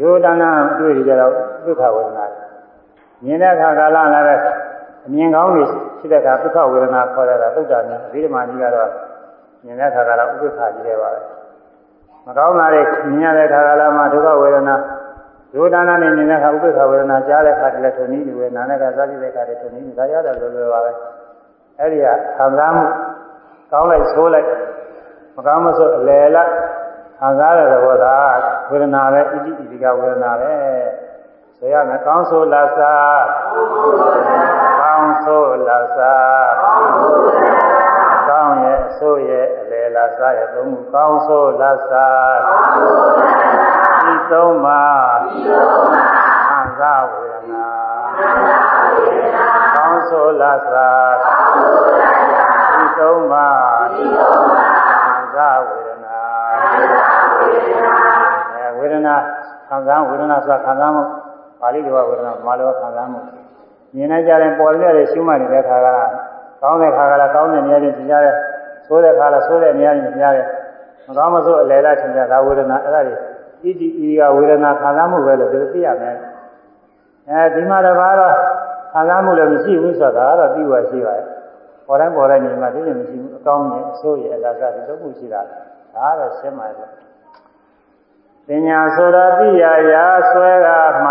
S1: ယောဒနာအတွေ့တွေကြတော့ဒုက္ခဝေဒနာ မြင်တဲ့အခါကာလလာတဲ့အမြင်ကောင်းတွေရှိတဲ့အခါဒုက္ခဝေဒနာခေါ်ရတာသုတ္တမြင်အဘိဓမ္မာကြီးကတော့မြင်တဲ့အခါကာလဥပ္ပခါကြီးတွေပါပဲမကောင်းတာတွေမြင်ရတဲ့အခါကာလမှာဒုက္ခဝေဒနာယောဒနာနဲ့မြင်တဲ့အခါဥပ္ပခါဝေဒနာကြားတဲ့အခါတည်းလည်းထုံနည်းတွေနာနဲ့ကစားကြည့်တဲ့အခါတည်းထုံနည်းဒါရတာလိုလိုပါပဲအဲ့ဒီကခံစားမှုကောင်းလိုက်ဆိုးလိုက်မကောင်းမဆိုးအလယ်လိုက်ခံစားတဲ့သဘောသာဝေဒနာပဲဣတိဣတိကဝေဒနာပဲ ဆိုရမယ်ကောင်းဆိုးလာစားကောင်းဆိုးလာစားကောင်းရဲ့အဆိုးရဲ့အလယ်လာစားရဲ့သုံးခုကောင်းဆိုးလာစားဒီသုံးပါခံစားဝေဒနာကောင်းဆိုးလာစားဒီသုံးပါခံစားဝေဒနာအဲဝေဒနာခံစားဝေဒနာဆိုတာခံစားမှု ပါဠိတော်ဝေဒနာမာလောခံစားမှုမြင်နေကြတဲ့ပေါ်နေတဲ့ရှုမှတ်နေတဲ့ခါကကောင်းတဲ့ခါကလည်းကောင်းတဲ့နေရာချင်းသင်ကြတယ်ဆိုးတဲ့ခါလည်းဆိုးတဲ့နေရာချင်းသင်ကြတယ်မကောင်းမဆိုးအလယ်လားသင်ကြတာဝေဒနာအဲ့ဒါတွေဣတိဤကဝေဒနာခံစားမှုပဲလို့ဒီလိုသိရမယ်အဲဒီမှာတော့ကတော့ခံစားမှုလည်းမရှိဘူးဆိုတာကတော့သိဝရှိပါတယ်ပေါ်တိုင်းပေါ်တိုင်းနေမှာသိရင်မရှိဘူးအကောင်းနဲ့အဆိုးရဲ့အလားစားဒီလိုခုရှိတာဒါကတော့ရှင်းပါတယ်ပညာဆိုတာသိရရာဆွဲကမှ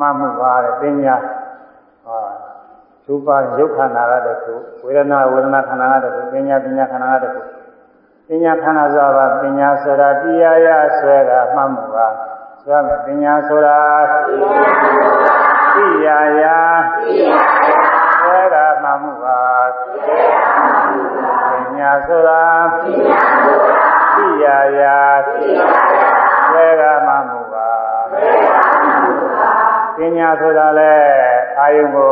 S1: မှမှုပါတယ်ပညာဟာရူပရုပ်ခန္ဓာရတဲ့ခုဝေဒနာဝေဒနာခန္ဓာရတဲ့ခုပညာပညာခန္ဓာရတဲ့ခုပညာခန္ဓာဆိုတာပါပညာဆိုတာသိရရာဆွဲကမှမှုပါဆိုရမယ်ပညာဆိုတာသိရရာဆွဲကမှမှုပါပညာဆိုတာသိရရာဆွဲကမှမှု ပါပညာဆိုတာလဲအာယုံကို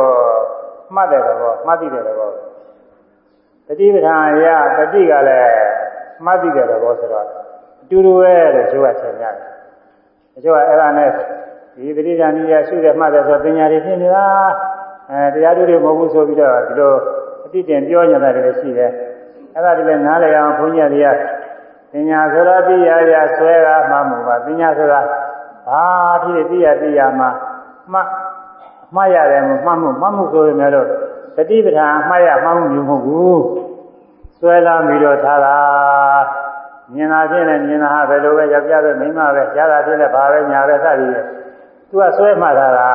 S1: မှတ်တဲ့သဘောမှတ်သိတဲ့သဘောတတိပဌာန်ရတတိကလည်းမှတ်သိတဲ့သဘောဆိုတော့အတူတူပဲလို့ကျိုးကထင်ကြတယ်အကျိုးကအဲ့ဒါနဲ့ဒီတတိယနိယရှုတဲ့မှတ်တဲ့ဆိုပညာတွေဖြစ်နေတာအဲတရားတွေမဟုတ်ဘူးဆိုပြီးတော့ဒီလိုအတိတင်ပြောညတာတွေရှိတယ်အဲ့ဒါတွေလည်းနားလည်အောင်ဘုန်းကြီးတွေကပညာဆိုတာသိရရဆွဲတာမှမှုပါပညာဆိုတာဘာဖြစ်သိရသိရမှာ မှမှားရတယ်မှတ်မှုမှတ်မှုဆိုရင်လည်းတတိပဌာန်မှားရမှတ်မှုမျိုးမဟုတ်ဘူးဆွဲလာပြီးတော့ထားတာမြင်တာဖြစ်နေမြင်တာဟာဘယ်လိုပဲယောက်ျားပဲမိန်းမပဲရှားတာဖြစ်နေဘာပဲညာပဲစသည်ဖြင့်သူကဆွဲမှတ်ထားတာ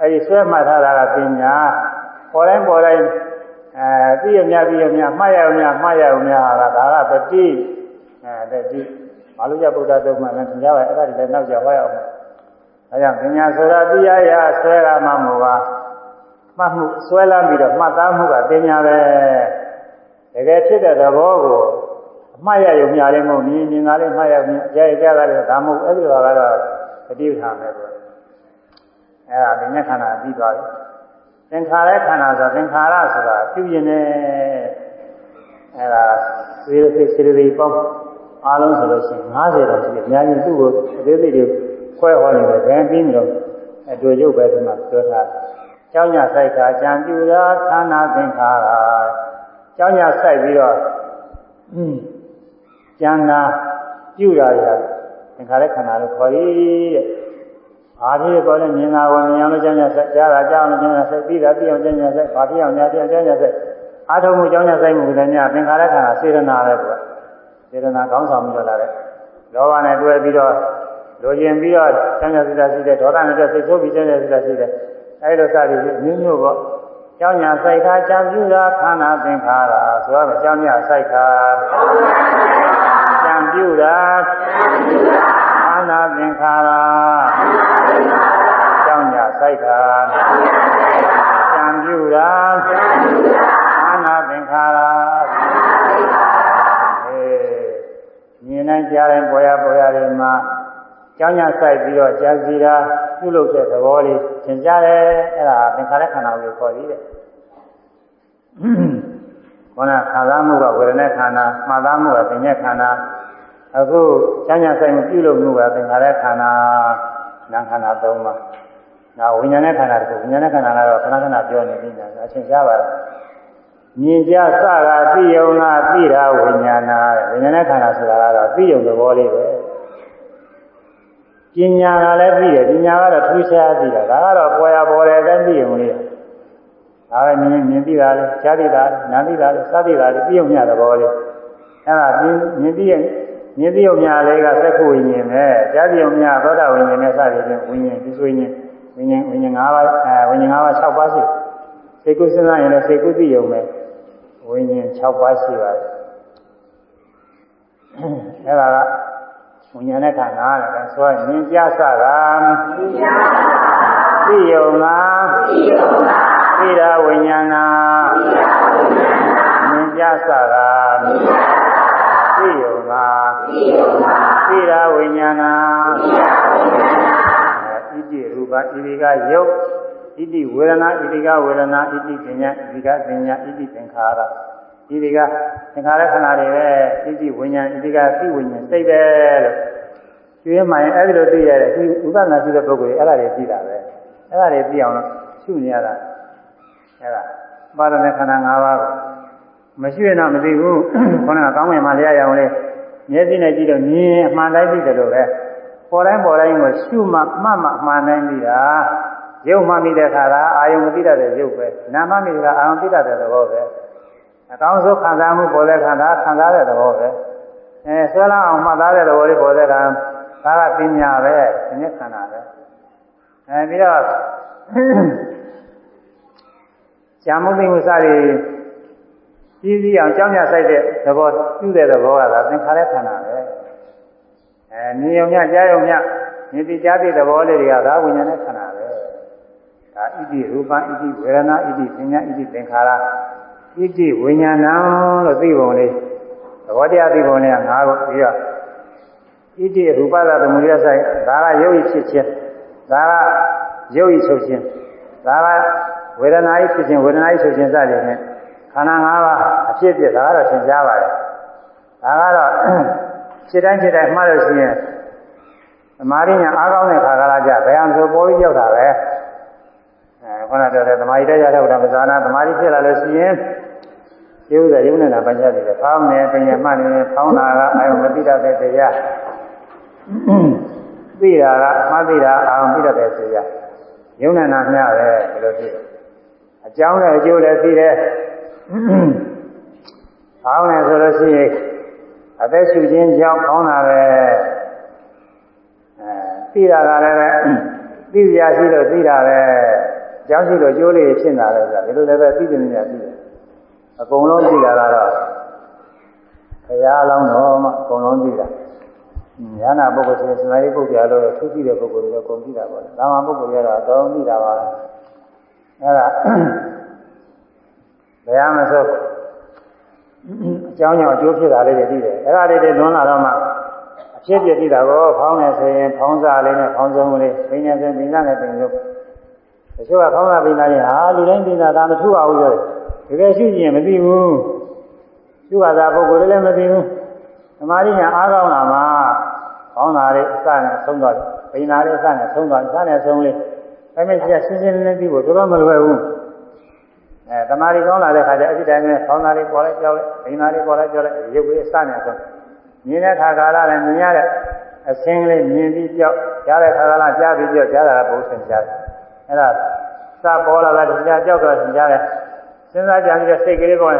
S1: အဲဒီဆွဲမှတ်ထားတာကပညာပေါ်တိုင်းပေါ်တိုင်းအဲသိရမြသိရမြမှားရမြမှားရမြဟာကဒါကတတိအဲတဲ့ဒီမာလုယဗုဒ္ဓတုံးမှလည်းသင်ကြပါအဲ့ဒါတွေလည်းနောက်ကြဟောရအောင် အဲကြောင့်ပညာဆိုတာတရားရဆွဲကမှမဟုတ်ပါမှတ်မှုဆွဲလာပြီးတော့မှတ်သားမှုကပညာပဲတကယ်ဖြစ်တဲ့သဘောကိုအမှားရရုံများလည်းမဟုတ်ဘူးမြင်တာလည်းမှားရမြင်ကြားရကြတာလည်းဒါမဟုတ်အဲ့ဒီလိုကတော့အတိပ္ပံပဲဆိုအဲ့ဒါပညာခန္ဓာပြီးသွားပြီသင်္ခါရခန္ဓာဆိုသင်္ခါရဆိုတာပြုရင်လည်းအဲ့ဒါသေသေးစေသေးပေါ့အားလုံးဆိုလို့ရှိရင်90တော့ရှိတယ်အများကြီးသူ့ကိုအသေးသေးတွေ ခွဲဟောနေတယ်ဘယ်ပြီးမလို့အတူရုပ်ပဲဒီမှာပြောထားကျောင်းညဆိုင်တာကြံပြူတာဌာနသင်္ခါရကျောင်းညဆိုင်ပြီးတော့อืมကြံတာပြူတာတွေကသင်္ခါရခန္ဓာလို့ခေါ်ရည်တဲ့ဘာဖြစ်ပေါ်လဲမြင်တာကိုမြင်အောင်လို့ကျောင်းညဆိုင်ကြားတာကြားအောင်ကျောင်းညဆိုင်ပြီးတာပြီးအောင်ကျောင်းညဆိုင်ဘာဖြစ်အောင်ညာပြကျောင်းညဆိုင်အာထုံမှုကျောင်းညဆိုင်မှုလည်းညသင်္ခါရခန္ဓာစေရနာပဲကွာစေရနာကောင်းဆောင်ပြီးတော့လာတဲ့လောဘနဲ့တွဲပြီးတော့ လိုချင်ပြီးတော့ဆန်းရစိတ်ရှိတဲ့ဒေါသနဲ့စိတ်ဆိုးပြီးဆန်းရစိတ်ရှိတဲ့အဲဒီလိုစသည်မျိုးမျိုးပေါ့ကျောင်းညာစိုက်ခါကြာပြူတာခန္ဓာသင်္ခါရဆိုရမယ်ကျောင်းညာစိုက်ခါကြာပြူတာခန္ဓာသင်္ခါရကျောင်းညာစိုက်ခါကြာပြူတာခန္ဓာသင်္ခါရမြင်နိုင်ကြားတိုင်းပေါ်ရပေါ်ရတယ်မှာ ကျောင်းညဆိုင်ပြီးတော့ကြာစီတာပြုလုပ်တဲ့သဘောလေးသင်ကြားတယ်အဲ့ဒါသင်္ခါရခန္ဓာကိုခေါ်ပြီးတဲ့ခေါင်းခံစားမှုကဝေဒနာခန္ဓာမှတ်သားမှုကသင်္ညက်ခန္ဓာအခုကျောင်းညဆိုင်မှုပြုလုပ်မှုကသင်္ခါရခန္ဓာနာခန္ဓာသုံးပါးနောက်ဝိညာဉ်နဲ့ခန္ဓာတခုဝိညာဉ်နဲ့ခန္ဓာကတော့ခဏခဏပြောနေပြီညာအချင်းရှားပါလားမြင်ကြစတာသိယုံလားသိတာဝိညာဏတဲ့ဝိညာဉ်နဲ့ခန္ဓာဆိုတာကတော့သိယုံသဘောလေးပဲ ပညာကလည်းသိတယ်ပညာကတော့ထူးခြားသိတာဒါကတော့ပေါ်ရပေါ်တယ်တဲ့သိယုံလေးဒါပဲမြင်မြင်သိတာလေကြားသိတာနားသိတာလေစသိတာလေသိယုံမြသဘောလေးအဲ့ဒါမြင်သိရဲ့မြင်သိယုံမြလေးကသက္ခုဝိညာဉ်ပဲကြားသိယုံမြသောတာဝိညာဉ်နဲ့စသည်ဖြင့်ဝိညာဉ်ဒီဆိုရင်ဝိညာဉ်ဝိညာဉ်၅ပါးအဲဝိညာဉ်၅ပါး၆ပါးရှိစိတ်ကုစဉ်းစားရင်လည်းစိတ်ကုသိယုံပဲဝိညာဉ်6ပါးရှိပါတယ်အဲ့ဒါက ဝိညာဉ်နဲ့ခန္ဓာတဲ့ဆိုရင်မြင်ကြစတာသိယုံလားသိတာဝိညာဏမြင်ကြစတာသိယုံလားသိတာဝိညာဏဣတိရူပဣတိကယုတ်ဣတိဝေဒနာဣတိကဝေဒနာဣတိပညာဣတိကပညာဣတိသင်္ခါရ ဣတိကသင်္ခါရခန္ဓာတွေပဲဣတိဝိညာဉ်ဣတိကသိဝိညာဉ်စိတ်ပဲလို့ကျွေးမှရင်အဲ့ဒီလိုသိရတဲ့ဒီဥပဒနာရှိတဲ့ပုဂ္ဂိုလ်တွေအဲ့ဒါတွေသိတာပဲအဲ့ဒါတွေသိအောင်လို့ရှုနေရတာအဲ့ဒါပါရမေခန္ဓာ၅ပါးကိုမရှိရင်တော့မသိဘူးခေါင်းကကောင်းဝင်မှလျရရအောင်လေမျက်စိနဲ့ကြည့်တော့မြင်အမှန်တိုင်းသိတယ်လို့ပဲပေါ်တိုင်းပေါ်တိုင်းကိုရှုမှမှတ်မှအမှန်တိုင်းသိတာရုပ်မှမိတဲ့ခါကအာယုံမသိတတ်တဲ့ရုပ်ပဲနာမမိတဲ့အာယုံသိတတ်တဲ့သဘောပဲ အကောင်းဆုံးခံစားမှုပေါ်တဲ့ခန္ဓာခံစားတဲ့သဘောပဲအဲဆွဲလန်းအောင်မှတ်သားတဲ့သဘောလေးပေါ်တဲ့ခါဒါကပညာပဲဒီနေ့ခန္ဓာပဲအဲပြီးတော့ဇာမုသိမှုစသည်ကြီးကြီးအောင်ကြောင်းကြဆိုင်တဲ့သဘောပြုတဲ့သဘောကသာသင်္ခါရခန္ဓာပဲအဲမြင်ုံမြကြားုံမြမြင်သိကြားသိသဘောလေးတွေကသာဝိညာဉ်နဲ့ခန္ဓာပဲဒါဣတိရူပဣတိဝေဒနာဣတိပညာဣတိသင်္ခါရ ဣတိဝိညာဏလို့သိပုံလေးသဘောတရားသိပုံလေးက၅ခုပြီးတော့ဣတိရူပသသမုဒယဆိုင်ဒါကရုပ်ဤဖြစ်ခြင်းဒါကရုပ်ဤချုပ်ခြင်းဒါကဝေဒနာဤဖြစ်ခြင်းဝေဒနာဤချုပ်ခြင်းစသည်ဖြင့်ခန္ဓာ၅ပါးအဖြစ်ဖြစ်ဒါကတော့သင်ကြားပါတယ်ဒါကတော့စိတ်တိုင်းစိတ်တိုင်းမှားလို့ရှိရင်သမာဓိညာအားကောင်းတဲ့ခါကလာကြဘယ်အောင်ဆိုပေါ်ပြီးရောက်တာပဲအဲခေါင်းတော်တဲ့သမာဓိတရားထုတ်တာမသာနာသမာဓိဖြစ်လာလို့ရှိရင် ရုပ်ကရုပ်နဲ့နာပိုင်းခြားတယ်ဖောင်းနေပညာမှနေဖောင်းတာကအာယုံမသိတတ်တဲ့တရားသိတာကမှသိတာအာယုံသိတတ်တဲ့တရားရုပ်နဲ့နာမျှပဲဒီလိုသိတယ်အကြောင်းနဲ့အကျိုးလည်းသိတယ်ဖောင်းနေဆိုလို့ရှိရင်အသက်ရှူခြင်းကြောင့်ဖောင်းတာပဲအဲသိတာကလည်းပဲသိရရှိလို့သိတာပဲကြောင်းရှိလို့ကျိုးလေးဖြစ်လာတယ်ဆိုတာဒီလိုလည်းပဲသိတယ်နေရသိတယ် အကုန်လုံးသိတာကတော့ဘုရားလောင်းတော်မှအကုန်လုံးသိတာဉာဏပုဂ္ဂိုလ်ဆိုရင်စမာဓိပုဂ္ဂိုလ်ကတော့သူကြည့်တဲ့ပုဂ္ဂိုလ်တွေတော့ကုန်ကြည့်တာပေါ့။ဒါမှပုဂ္ဂိုလ်ကတော့အတော်သိတာပါ။အဲဒါဘယ်ရမစို့အကြောင်းကြောင့်အကျိုးဖြစ်တာလေးတွေသိတယ်။အဲဒါလေးတွေလွန်လာတော့မှအဖြစ်ပြသိတာကိုဖောင်းနေဆိုရင်ဖောင်းစားလေးနဲ့ဖောင်းစုံလေးပင်နေဆိုပင်နာနဲ့ပင်လို့တချို့ကဖောင်းတာပင်နာလေးဟာလူတိုင်းပင်နာဒါမထူအောင်ပြောတယ်။ တကယ်ရှိရင်မသိဘူး။သူ့ဟာသာပုဂ္ဂိုလ်လည်းမသိဘူး။သမာဓိညာအားကောင်းလာမှဖောင်းတာလေးအစနဲ့ဆုံးသွားတယ်။ပင်နာလေးအစနဲ့ဆုံးသွားတယ်။အစနဲ့ဆုံးလေးဒါပေမဲ့ရှင်းရှင်းလင်းလင်းသိဖို့တော်တော်မလွယ်ဘူး။အဲတမာရီကောင်းလာတဲ့ခါကျအဲ့ဒီတိုင်းပဲခေါင်းသားလေးပေါ်လိုက်ကြောက်လိုက်ဒိန်းသားလေးပေါ်လိုက်ကြောက်လိုက်ရုပ်လေးစနေဆုံးမြင်တဲ့ခါကာလလည်းမြင်ရတဲ့အစင်းလေးမြင်ပြီးကြောက်ကြားတဲ့ခါကာလကြားပြီးကြောက်ကြားတာကပုံစံကြားတယ်အဲ့ဒါစပေါ်လာတာတရားကြောက်တော့သင်ကြားတယ် စဉ်းစားကြံပြီးစိတ်ကလေးပေါ်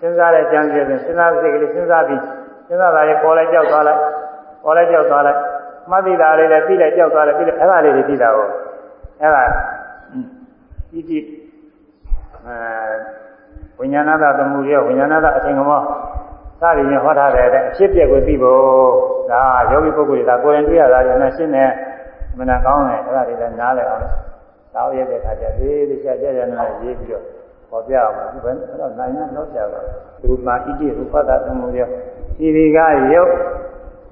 S1: စဉ်းစားတဲ့ကြံပြီးစဉ်းစားစိတ်ကလေးစဉ်းစားပြီးစဉ်းစားတာလေးပေါ်လိုက်ကြောက်သွားလိုက်ပေါ်လိုက်ကြောက်သွားလိုက်မှတ်သိတာလေးလည်းပြီးလိုက်ကြောက်သွားလိုက်ပြီးလိုက်အဲ့ဒါလေးတွေပြီးတာကိုအဲ့ဒါဤတိအဲဝိညာဏသသမှုရဝိညာဏသအထင်ကမောစသည်ဖြင့်ဟောထားတဲ့အဖြစ်ပြက်ကိုသိဖို့ဒါယောဂီပုဂ္ဂိုလ်တွေကကိုယ်ရင်တွေ့ရတာလည်းနဲ့ရှင်းနေမနာကောင်းတယ်အဲ့ဒါတွေလည်းနားလည်အောင်တောင်းရတဲ့ခါကျသေးသေးချာချာချာနားရေးပြီးတော့ ဟောပြအောင်ဒီဘယ်တော့နိုင်ရတော့ကြတော့ရူပဣတိရူပသသမှုရဒီဒီကယုတ်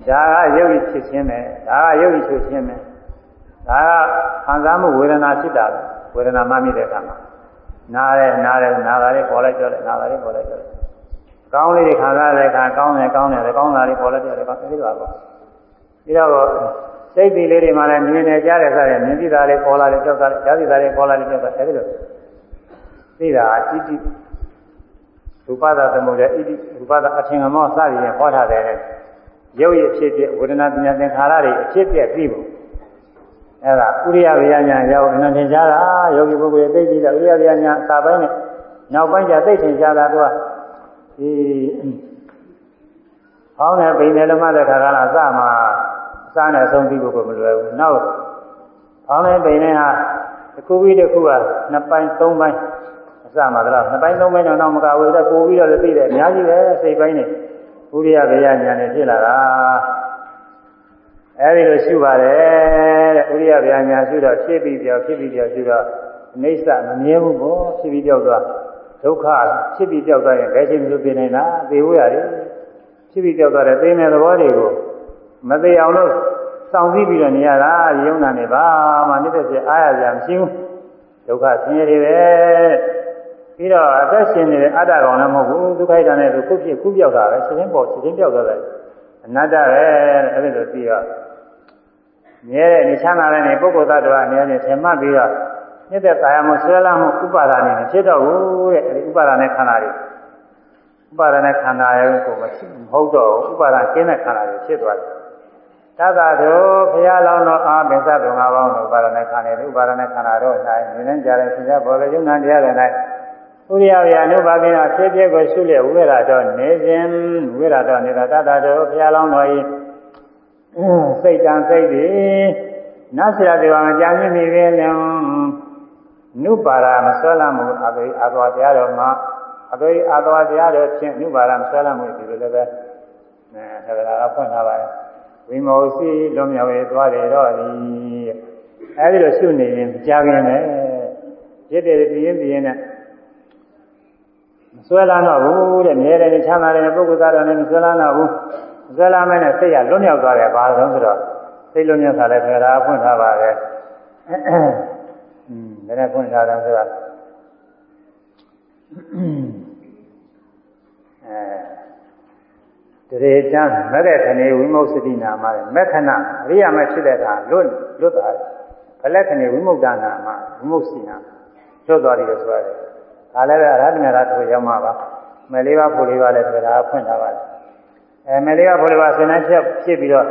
S1: ဒါကယုတ်ဖြစ်ခြင်းပဲဒါကယုတ်ဖြစ်ခြင်းပဲဒါကခံစားမှုဝေဒနာဖြစ်တာဝေဒနာမှမိတဲ့အခါမှာနားရဲနားရဲနားတာလေးပေါ်လိုက်ကြောက်လိုက်နားတာလေးပေါ်လိုက်ကြောက်လိုက်ကောင်းလေးတွေခံစားတဲ့အခါကောင်းတယ်ကောင်းတယ်ကောင်းတာလေးပေါ်လိုက်ကြောက်လိုက်ကောင်းတယ်ပါပေါ့ပြီးတော့စိတ်တည်လေးတွေမှလည်းမြင်နေကြတယ်ဆိုရင်မြင်ပြီးတာလေးပေါ်လာတယ်ကြောက်တာလေးကြားပြီးတာလေးပေါ်လာတယ်ကြောက်တာအဲဒီလို သိတာအတိတိရူပဒသမုဒ္ဒဣတိရူပဒအထင်ကမောစသည်ဖြင့်ဟောထားတယ်ရုပ်ရည်ဖြစ်ဖြစ်ဝေဒနာပညာသင်္ခါရတွေအဖြစ်ပြက်ပြီးဖို့အဲ့ဒါဥရိယဗျာညာရောက်အနန္တကြားတာယောဂီပုဂ္ဂိုလ်ရဲ့သိသိတာဥရိယဗျာညာအစာပိုင်းနဲ့နောက်ပိုင်းကျသိထင်ရှားတာကဒီဟောင်းတဲ့ပိန်တယ်လမတဲ့ခါကလာအစမှာအစနဲ့ဆုံးပြီးဖို့မလွယ်ဘူးနောက်ဟောင်းတဲ့ပိန်နဲ့ဟာတစ်ခုပြီးတစ်ခုကနှစ်ပိုင်းသုံးပိုင်းအ စမှာတော့နှစ်ပိုင်းသုံးပိုင်းတော့နောက်မကဝေတဲ့ပို့ပြီးတော့လည်းသိတယ်အများကြီးပဲစိတ်ပိုင်းနဲ့ဥရိယဗျာညာနဲ့ဖြစ်လာတာအဲဒီလိုရှုပါတယ်တဲ့ဥရိယဗျာညာရှုတော့ဖြစ်ပြီးပြောဖြစ်ပြီးပြောရှုတော့အိဋ္ဌမမြဲဘူးပေါ့ဖြစ်ပြီးပြောသွားဒုက္ခဖြစ်ပြီးပြောသွားရင်ဘယ်ချိန်မှပြင်နေတာသေဝရတယ်ဖြစ်ပြီးပြောသွားတဲ့သိတဲ့သဘောတွေကိုမသိအောင်လို့စောင့်ကြည့်ပြီးတော့နေရတာယုံနာနေပါမှနေတဲ့ပြအားရကြမရှိဘူးဒုက္ခဆင်းရဲတွေပဲ ပြီးတော့အသက်ရှင်နေတဲ့အတ္တကောင်လည်းမဟုတ်ဘူးဒုက္ခိတနဲ့သူခုဖြစ်ခုပြောက်တာပဲရှင်ချင်းပေါ်ရှင်ချင်းပြောက်သွားတယ်အနတ္တပဲအဲ့ဒါလိုပြီးတော့မြဲတဲ့နေချမ်းသာတဲ့နေပုဂ္ဂိုလ်သတ္တဝါအနေနဲ့ထင်မှတ်ပြီးတော့မြစ်တဲ့ကာယမဆွဲလာမှုဥပါဒာနဲ့မဖြစ်တော့ဘူးတဲ့အဲဒီဥပါဒာနဲ့ခန္ဓာတွေဥပါဒာနဲ့ခန္ဓာရဲ့ကိုမဟုတ်တော့ဥပါဒာကျင်းတဲ့ခန္ဓာတွေဖြစ်သွားတယ်သတ္တတို့ဘုရားလောင်းတော်အားပင်စတုံငါးပါးတို့ဥပါဒာနဲ့ခန္ဓာတွေဥပါဒာနဲ့ခန္ဓာတို့၌နေနေကြတဲ့ရှင်ရဘောလေယုံနာတရားတွေ၌ ဥရိယဗျာနုပါပိနာဖြစ်ဖြစ်ကိုရှုလျက်ဝိရတော်နေစဉ်ဝိရတော်နေတာတတ္တတို့ဘုရားလောင်းတော်၏စိတ်တန်စိတ်တွေနတ်ဆရာတွေကအကြံမြင့်နေပြီလေနုပါရမဆွဲလမ်းမှုအသွေးအာသွားတရားတော်မှာအသွေးအာသွားတရားတော်ဖြင့်နုပါရမဆွဲလမ်းမှုဒီလိုလည်းပဲအဲဒါကဖွင့်ထားပါတယ်ဝိမောစီလွန်မြောက်ရေးသွားတယ်တော့ဒီအဲဒီလိုရှုနေရင်ကြားခင်ပဲရစ်တယ်ပြင်းပြင်းနဲ့မ ဆွဲလာတော့ဘူးတဲ့မြဲတယ်ချမ်းသာတယ်ပုဂ္ဂိုလ်သားတော်နဲ့မဆွဲလာတော့ဘူးမဆွဲလာမဲနဲ့စိတ်ကလွတ်မြောက်သွားတယ်ဘာလို့ဆိုတော့စိတ်လွတ်မြောက်တာလည်းခန္ဓာဖွင့်ထားပါပဲအင်းဒါနဲ့ဖွင့်ထားတယ်ဆိုတော့အဲတရေတံမဲ့တဲ့ခဏဝိမု ක්ෂ တိနာမှာမဲ့ခဏအရိယာမဲ့ဖြစ်တဲ့အခါလွတ်လွတ်သွားတယ်ဘလက်ခဏဝိမု ක්ත နာမှာဝိမု ක්ෂ ိနာလွတ်သွားတယ်လို့ဆိုရတယ် ဒါလည်းပဲအရဟတမေရထိုရောက်မှာပါမယ်လေးပါးဖို့လေးပါးလည်းဆိုတာဖွင့်ထားပါတယ်အဲမေလေးကဘုရားဆင်းနှဖြစ်ဖြစ်ပြီးတော့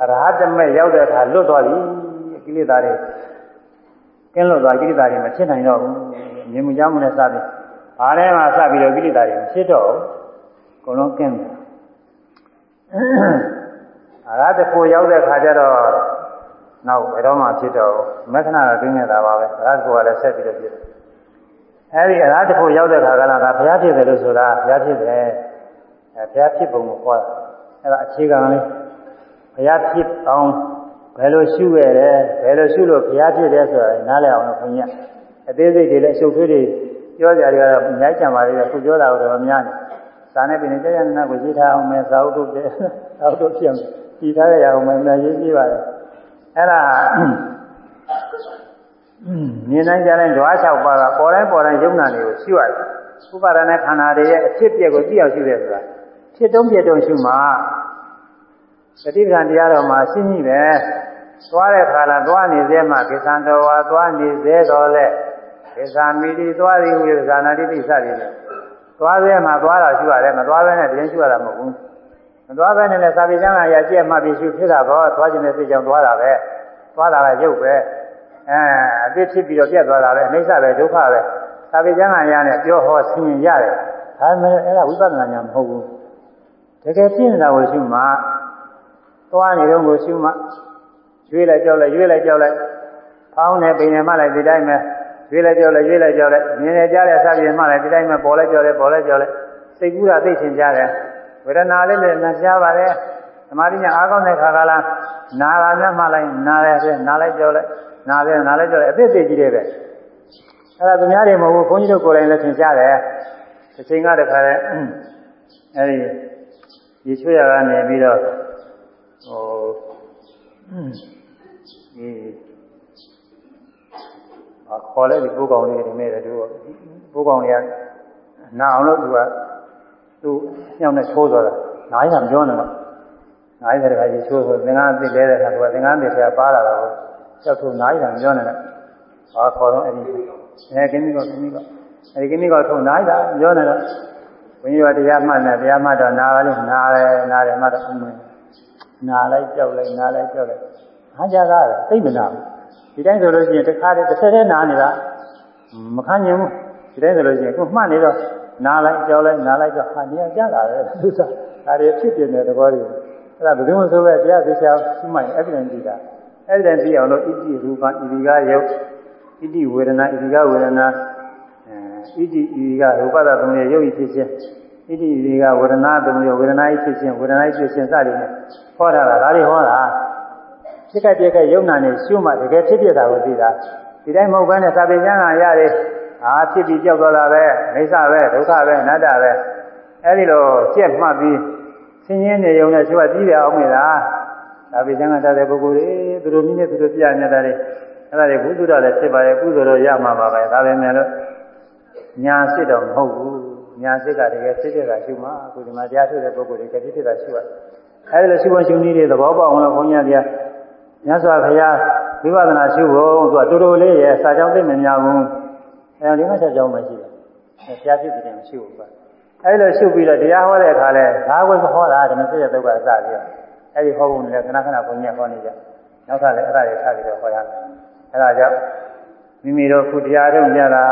S1: အရဟတမေရောက်တဲ့အခါလွတ်သွားပြီကိလေသာတွေကင်းလွတ်သွားကိလေသာတွေမဖြစ်နိုင်တော့ဘူးမြင်မှုကြောင့်မနဲ့စပြီးဘာလဲမှစပြီးတော့ကိလေသာတွေမဖြစ်တော့ဘူးအကုန်လုံးကင်းတယ်အရဟတကိုရောက်တဲ့အခါကျတော့နောက်ဘယ်တော့မှဖြစ်တော့မက္ခဏာကင်းနေတာပါပဲအရဟတကိုကလည်းဆက်ပြီးတော့ဖြစ်တယ် အဲဒီအရဟတကိုရောက်တဲ့အခါကလည်းဒါဘုရားဖြစ်တယ်လို့ဆိုတာဘုရားဖြစ်တယ်အဲဘုရားဖြစ်ပုံကိုခေါ်တာအဲ့ဒါအခြေခံလေးဘုရားဖြစ်အောင်ဘယ်လိုရှုခဲ့တယ်ဘယ်လိုရှုလို့ဘုရားဖြစ်တယ်ဆိုတာနားလည်အောင်လို့ခွန်ကြီးအသေးစိတ်တွေလည်းအရှုပ်ထွေးတွေပြောကြတယ်ကတော့မြိုက်ကြံပါလေခုပြောတာတော့များနေစာနဲ့ပြင်ကြရနာကိုရေးထားအောင်မယ်သာဝတ္ထုပြသာဝတ္ထုဖြစ်အောင်ကြည်ထားရအောင်မယ်များရေးကြည့်ပါလေအဲ့ဒါ မြင်နိုင်ကြတဲ့ဓဝါ၆ပါးကပေါ်တိုင်းပေါ်တိုင်းယုံနာတွေကိုရှုရတယ်ဥပါဒณะခန္ဓာတွေရဲ့အဖြစ်ပြက်ကိုသိအောင်ရှုတယ်ဆိုတာဖြစ်တုံးပြက်တုံးရှုမှသတိပ္ပံတရားတော်မှာရှင်းကြီးပဲသွားတဲ့ခါလာသွားနေသေးမှကိသံတော်ဝါသွားနေသေးတော်လဲကိသံမိတိသွားသည်ဟူ၍ဇာနာတိပိစသည်နဲ့သွားသေးမှသွားတာရှုရတယ်မသွားဘဲနဲ့တရားရှုရတာမဟုတ်ဘူးမသွားဘဲနဲ့လည်းသာပိကျမ်းကရကြက်မှပြီးရှုဖြစ်တာပေါ့သွားခြင်းနဲ့စိတ်ကြောင့်သွားတာပဲသွားတာကရုပ်ပဲ အဲအဖြစ်ဖြစ်ပြီးတော့ပြတ်သွားတာပဲအိဋ္ဌပဲဒုက္ခပဲသာပိကျမ်းကရနဲ့ပြောဟောဆင်းရင်ရတယ်ဒါမှလည်းအဲ့ဒါဝိပဿနာညာမဟုတ်ဘူးတကယ်ပြည့်နေတာကိုရှုမှသွားနေတော့ကိုရှုမှရွေးလိုက်ကြောက်လိုက်ရွေးလိုက်ကြောက်လိုက်ဖောင်းနေပင်နေမှလိုက်ဒီတိုင်းပဲရွေးလိုက်ကြောက်လိုက်ရွေးလိုက်ကြောက်လိုက်မြင်နေကြတဲ့အစာပြင်မှလိုက်ဒီတိုင်းပဲပေါ်လိုက်ကြောက်လိုက်ပေါ်လိုက်ကြောက်လိုက်စိတ်ကူးတာသိချင်ကြတယ်ဝေဒနာလေးလည်းနှရှားပါတယ်သမာဓိညာအားကောင်းတဲ့ခါကလာနာတာနဲ့မှလိုက်နာတယ်ဆိုနာလိုက်ကြောက်လိုက် နာတယ်နာလိုက်ကြောက်လိုက်အသက်သေးကြီးတယ်ပဲအဲ့ဒါသူများတွေမဟုတ်ဘူးဘုန်းကြီးတို့ကိုယ်တိုင်လည်းသင်ရှားတယ်တစ်ချိန်ကတခါလဲအဲ့ဒီရေချွေရကနေပြီးတော့ဟိုဒီအခေါ်လိုက်ဒီပိုးကောင်လေးဒီမဲ့တူပိုးကောင်လေးကနာအောင်လို့သူကသူညောင်းနဲ့ချိုးသွားတာနားရမပြောနဲ့တော့နားရတဲ့ခါကြီးချိုးဆိုသင်္ကန်းအစ်လဲတဲ့ခါသူကသင်္ကန်းအစ်ထဲပါလာတော့ကြော က်ထုတ်နားရမပြောနဲ့တော့အာခေါ်တော့အဲ့ဒီအဲကိမိကောကိမိကောအဲ့ဒီကိမိကောထုတ်နားရပြောနေတော့ဘုန်းကြီးကတရားမှတ်နေတရားမှတ်တော့နားလည်းနားတယ်နားတယ်မှတ်တော့အမှန်နားလိုက်ကြောက်လိုက်နားလိုက်ကြောက်လိုက်ဟာကြတာသိမနာဘူးဒီတိုင်းဆိုလို့ရှိရင်တစ်ခါတည်းတစ်ဆက်တည်းနားနေတာမခံနိုင်ဘူးဒီတိုင်းဆိုလို့ရှိရင်ကိုမှတ်နေတော့နားလိုက်ကြောက်လိုက်နားလိုက်တော့ဟာနေရကြတာပဲသူကဒါတွေဖြစ်ပြနေတဲ့သဘောတွေအဲ့ဒါဘယ်သူမှဆိုပဲတရားသိချာရှိမှရင်အဲ့ဒီတိုင်းကြည့်တာ အဲ့ဒီတိုင်းကြည့်အောင်လို့ဣတိရူပံဣတိကယုတ်ဣတိဝေဒနာဣတိကဝေဒနာဣတိဣတိကရူပဒသုံးရဲ့ယုတ်ဤဖြစ်ခြင်းဣတိဣတိကဝေဒနာသုံးရဲ့ဝေဒနာဤဖြစ်ခြင်းဝေဒနာဤဖြစ်ခြင်းစသည်နဲ့ဟောတာကဒါတွေဟောတာဖြစ်ခဲ့ပြခဲ့ယုံနာနဲ့ရှုမှတကယ်ဖြစ်ပြတာကိုသိတာဒီတိုင်းမဟုတ်ဘဲနဲ့သာပေကျမ်းကရတယ်အာဖြစ်ပြီးကြောက်သွားတာပဲအိဋ္ဌပဲဒုက္ခပဲအနတ္တပဲအဲဒီလိုကြက်မှတ်ပြီးဆင်းရဲနေုံနဲ့သူကပြီးတယ်အောင်မေလား သာပေကျမ်းကတတ်တဲ့ပုဂ္ဂိုလ်တွေသူတို့နည်းနဲ့သူတို့ပြနေတာတွေအဲ့ဒါတွေဘုသူရလည်းဖြစ်ပါရဲ့ကုသိုလ်တော့ရမှာပါပဲဒါပဲမဲ့လို့ညာစစ်တော့မဟုတ်ဘူးညာစစ်ကတကယ်စစ်တဲ့ကရှုမှာအခုဒီမှာတရားထုတ်တဲ့ပုဂ္ဂိုလ်တွေကဖြစ်ဖြစ်တာရှုရအဲဒီလိုရှုဖို့ရှုနည်းတွေသဘောပေါက်အောင်လို့ဘုန်းကြီးတရားမြတ်စွာဘုရားဝိပဿနာရှုဖို့သူကတူတူလေးရဲ့စာကြောင်းသိမများဘူးအဲဒီမှာစာကြောင်းမှရှိတယ်ဘုရားဖြစ်တယ်မရှိဘူးကွာအဲဒီလိုရှုပြီးတော့တရားဟောတဲ့အခါလဲဒါကိုဟောတာဓမ္မစရိယတုတ်ကအစပြီးတော့ အဲဒီဟောဖို့လည်းခဏခဏဘုန်းကြီးဟောနေကြနောက်ထပ်လည်းအဲ့ဒါတွေထားပြီးတော့ဟောရမယ်အဲ့ဒါကြောင့်မိမိတို့ခုတရားထုတ်ကြတာ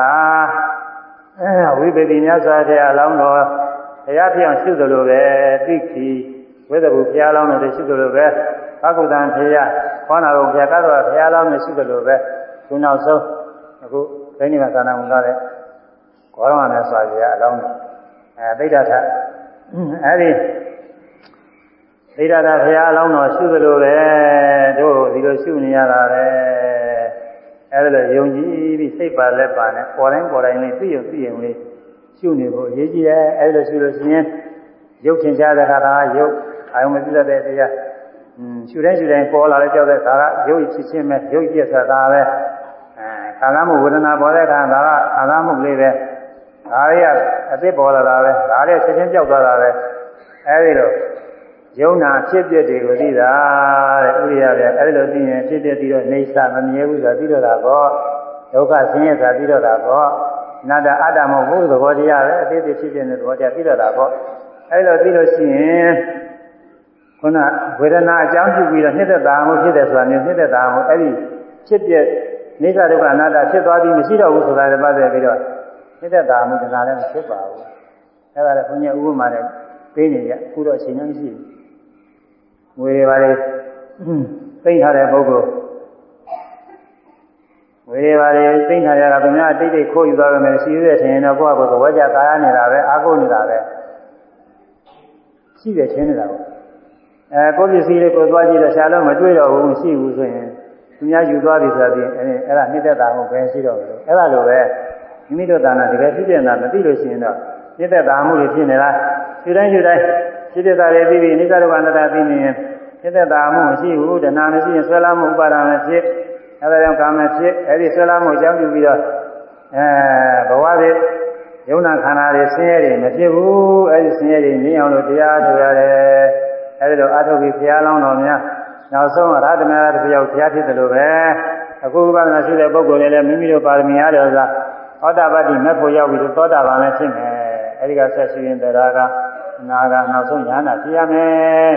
S1: အဲဝိပတိမြတ်စွာဘုရားအလောင်းတော်ဘုရားဖြစ်အောင်ရှုသလိုပဲသိခီဝိသဘူဘုရားလောင်းတော်ရှုသလိုပဲဘဂုတံဘုရားခေါနာတော်ဘုရားကတော့ဘုရားလောင်းတော်ရှုသလိုပဲခုနောက်ဆုံးအခုဒိဋ္ဌိမသာနာဝင်လာတဲ့ဘောရမနဲ့စွာဘုရားအလောင်းတော်အဲသိဒ္ဓထအဲဒီ သိဒ္ဓထဘုရားအလောင်းတော်ရှုသလိုပဲတို့ဒီလိုရှုနေရတာပဲအဲဒီလိုယုံကြည်ပြီးစိတ်ပါလက်ပါနဲ့ပေါ်တိုင်းပေါ်တိုင်းလေးသိရုံသိရုံလေးရှုနေဖို့အရေးကြီးတယ်အဲဒီလိုရှုလို့ရှိရင်ရုပ်ထင်ရှားတဲ့ခါကရုပ်အာယုံမပြတ်တဲ့တရားอืมရှုတိုင်းရှုတိုင်းပေါ်လာတဲ့ကြောက်တဲ့ခါကရုပ်ဖြစ်ချင်းပဲရုပ်ပြည့်ဆိုတာပဲအဲခံစားမှုဝေဒနာပေါ်တဲ့ခါကခံစားမှုလေးပဲဒါတွေကအစ်စ်ပေါ်လာတာပဲဒါတွေချက်ချင်းကြောက်သွားတာပဲအဲဒီလို ယုံနာဖြစ်ပြတွေကိုသိတာတဲ့ဥရိယပဲအဲဒီလိုသိရင်ဖြစ်ပြပြီးတော့နေစာမမြဲဘူးဆိုတာသိတော့တာပေါ့ဒုက္ခဆင်းရဲဆိုတာသိတော့တာပေါ့နာတအတ္တမဟုတ်ဘူးသဘောတရားပဲအသေးသေးဖြစ်ပြနေတဲ့သဘောတရားသိတော့တာပေါ့အဲဒီလိုသိလို့ရှိရင်ခုနဝေဒနာအကြောင်းပြုပြီးတော့နှစ်သက်တာမှုဖြစ်တယ်ဆိုတာမျိုးနှစ်သက်တာမှုအဲဒီဖြစ်ပြနေစာဒုက္ခအနတ္တဖြစ်သွားပြီးမရှိတော့ဘူးဆိုတာလည်းပတ်သက်ပြီးတော့နှစ်သက်တာမှုတရားလည်းမဖြစ်ပါဘူးအဲဒါလည်းဘုန်းကြီးဥပမာနဲ့ပေးနေကြအခုတော့အချိန်မရှိဘူး ငွေတွေပါလေသိမ့်ထားတဲ့ပုဂ္ဂိုလ်ငွေတွေပါလေသိမ့်ထားရတာခင်ဗျာတိတ်တိတ်ခိုးယူသွားကြမယ်စီးရဲထင်ရင်တော့ကိုယ့်အကိုယ်သဘောကျကာယနေတာပဲအာကိုနေတာပဲရှိတယ်ထင်နေတာပေါ့အဲကိုယ်ပစ္စည်းလေးကိုသွားကြည့်တော့ရှားလို့မတွေ့တော့ဘူးမရှိဘူးဆိုရင်သူများယူသွားပြီဆိုတော့အဲအဲ့ဒါနှိမ့်သက်တာဟုတ်ပဲရှိတော့ဘူးအဲ့ဒါလိုပဲမိမိတို့သာနာတကယ်ဖြစ်ပြန်တာမသိလို့ရှိရင်တော့နှိမ့်သက်တာမှုတွေဖြစ်နေတာယူတိုင်းယူတိုင်းဖြ စ်တဲ့တာတွေပြီးပြီးနိစ္စဒုက္ခအနတ္တသိနေရင်နှိမ့်သက်တာမှုမရှိဘူးတဏှာမရှိရင်ဆွဲလာမှုဥပါဒာနဲ့ဖြစ်အဲဒါကြောင့်ကာမဖြစ်အဲဒီဆွဲလာမှုအကြောင်းပြုပြီးတော့အဲဘဝတွေယုံနာခန္ဓာတွေဆင်းရဲတွေမဖြစ်ဘူးအဲဒီဆင်းရဲတွေငြိမ်းအောင်လို့တရားထုတ်ရတယ်အဲဒီလိုအထုတ်ပြီးဘုရားလောင်းတော်များနောက်ဆုံးရဟတမေရတပြောက်ဘုရားဖြစ်တယ်လို့ပဲအခုဥပဒနာရှိတဲ့ပုဂ္ဂိုလ်တွေလည်းမိမိတို့ပါရမီအားတော်သာသောတာပတ္တိမဲ့ဖို့ရောက်ပြီးသောတာပန်လည်းဖြစ်မယ်အဲဒီကဆက်ရှိရင်တရားက နာကနောက်ဆုံးညာနာဖြစ်ရမယ်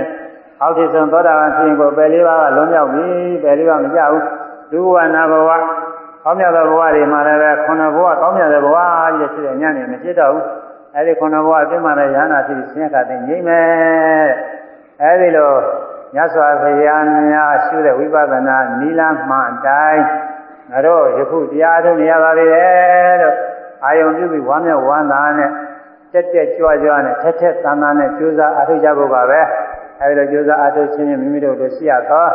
S1: အောက်ထစ်ဆုံးသောတာပန်ဖြစ်ရင်ကိုပယ်လေးပါးကလွန်မြောက်ပြီပယ်လေးပါးမကြဘူးလူဘဝနာဘဝကောင်းမြတ်တဲ့ဘဝတွေမှာလည်းပဲခုနဘဝကောင်းမြတ်တဲ့ဘဝကြီးဖြစ်တဲ့ညနေမဖြစ်တော့ဘူးအဲဒီခုနဘဝအပြစ်မှလည်းညာနာဖြစ်ပြီးဆင်းရဲတဲ့ငြိမ့်မယ်အဲဒီလိုမြတ်စွာဘုရားများရှုတဲ့ဝိပဿနာနီလာမှန်တိုင်းငါတို့ယခုတရားထုတ်နေရပါလေလို့အာယုံပြုပြီးဝမ်းမြောက်ဝမ်းသာနဲ့ တက်တက်ကြွကြွနဲ့ထက်ထက်သန်းသန်းနဲ့ကြိုးစားအားထုတ်ကြဖို့ပါပဲအဲဒီလိုကြိုးစားအားထုတ်ခြင်းဖြင့်မိမိတို့တို့ရှိရသော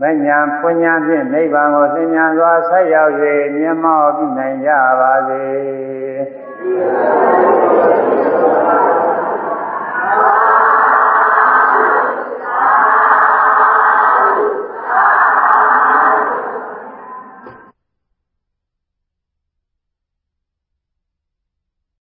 S1: မညာဖွညာဖြင့်နိဗ္ဗာန်ကိုသင်ညာစွာဆက်ရောက်၍မြတ်မောပြုနိုင်ကြပါစေ။သာသာ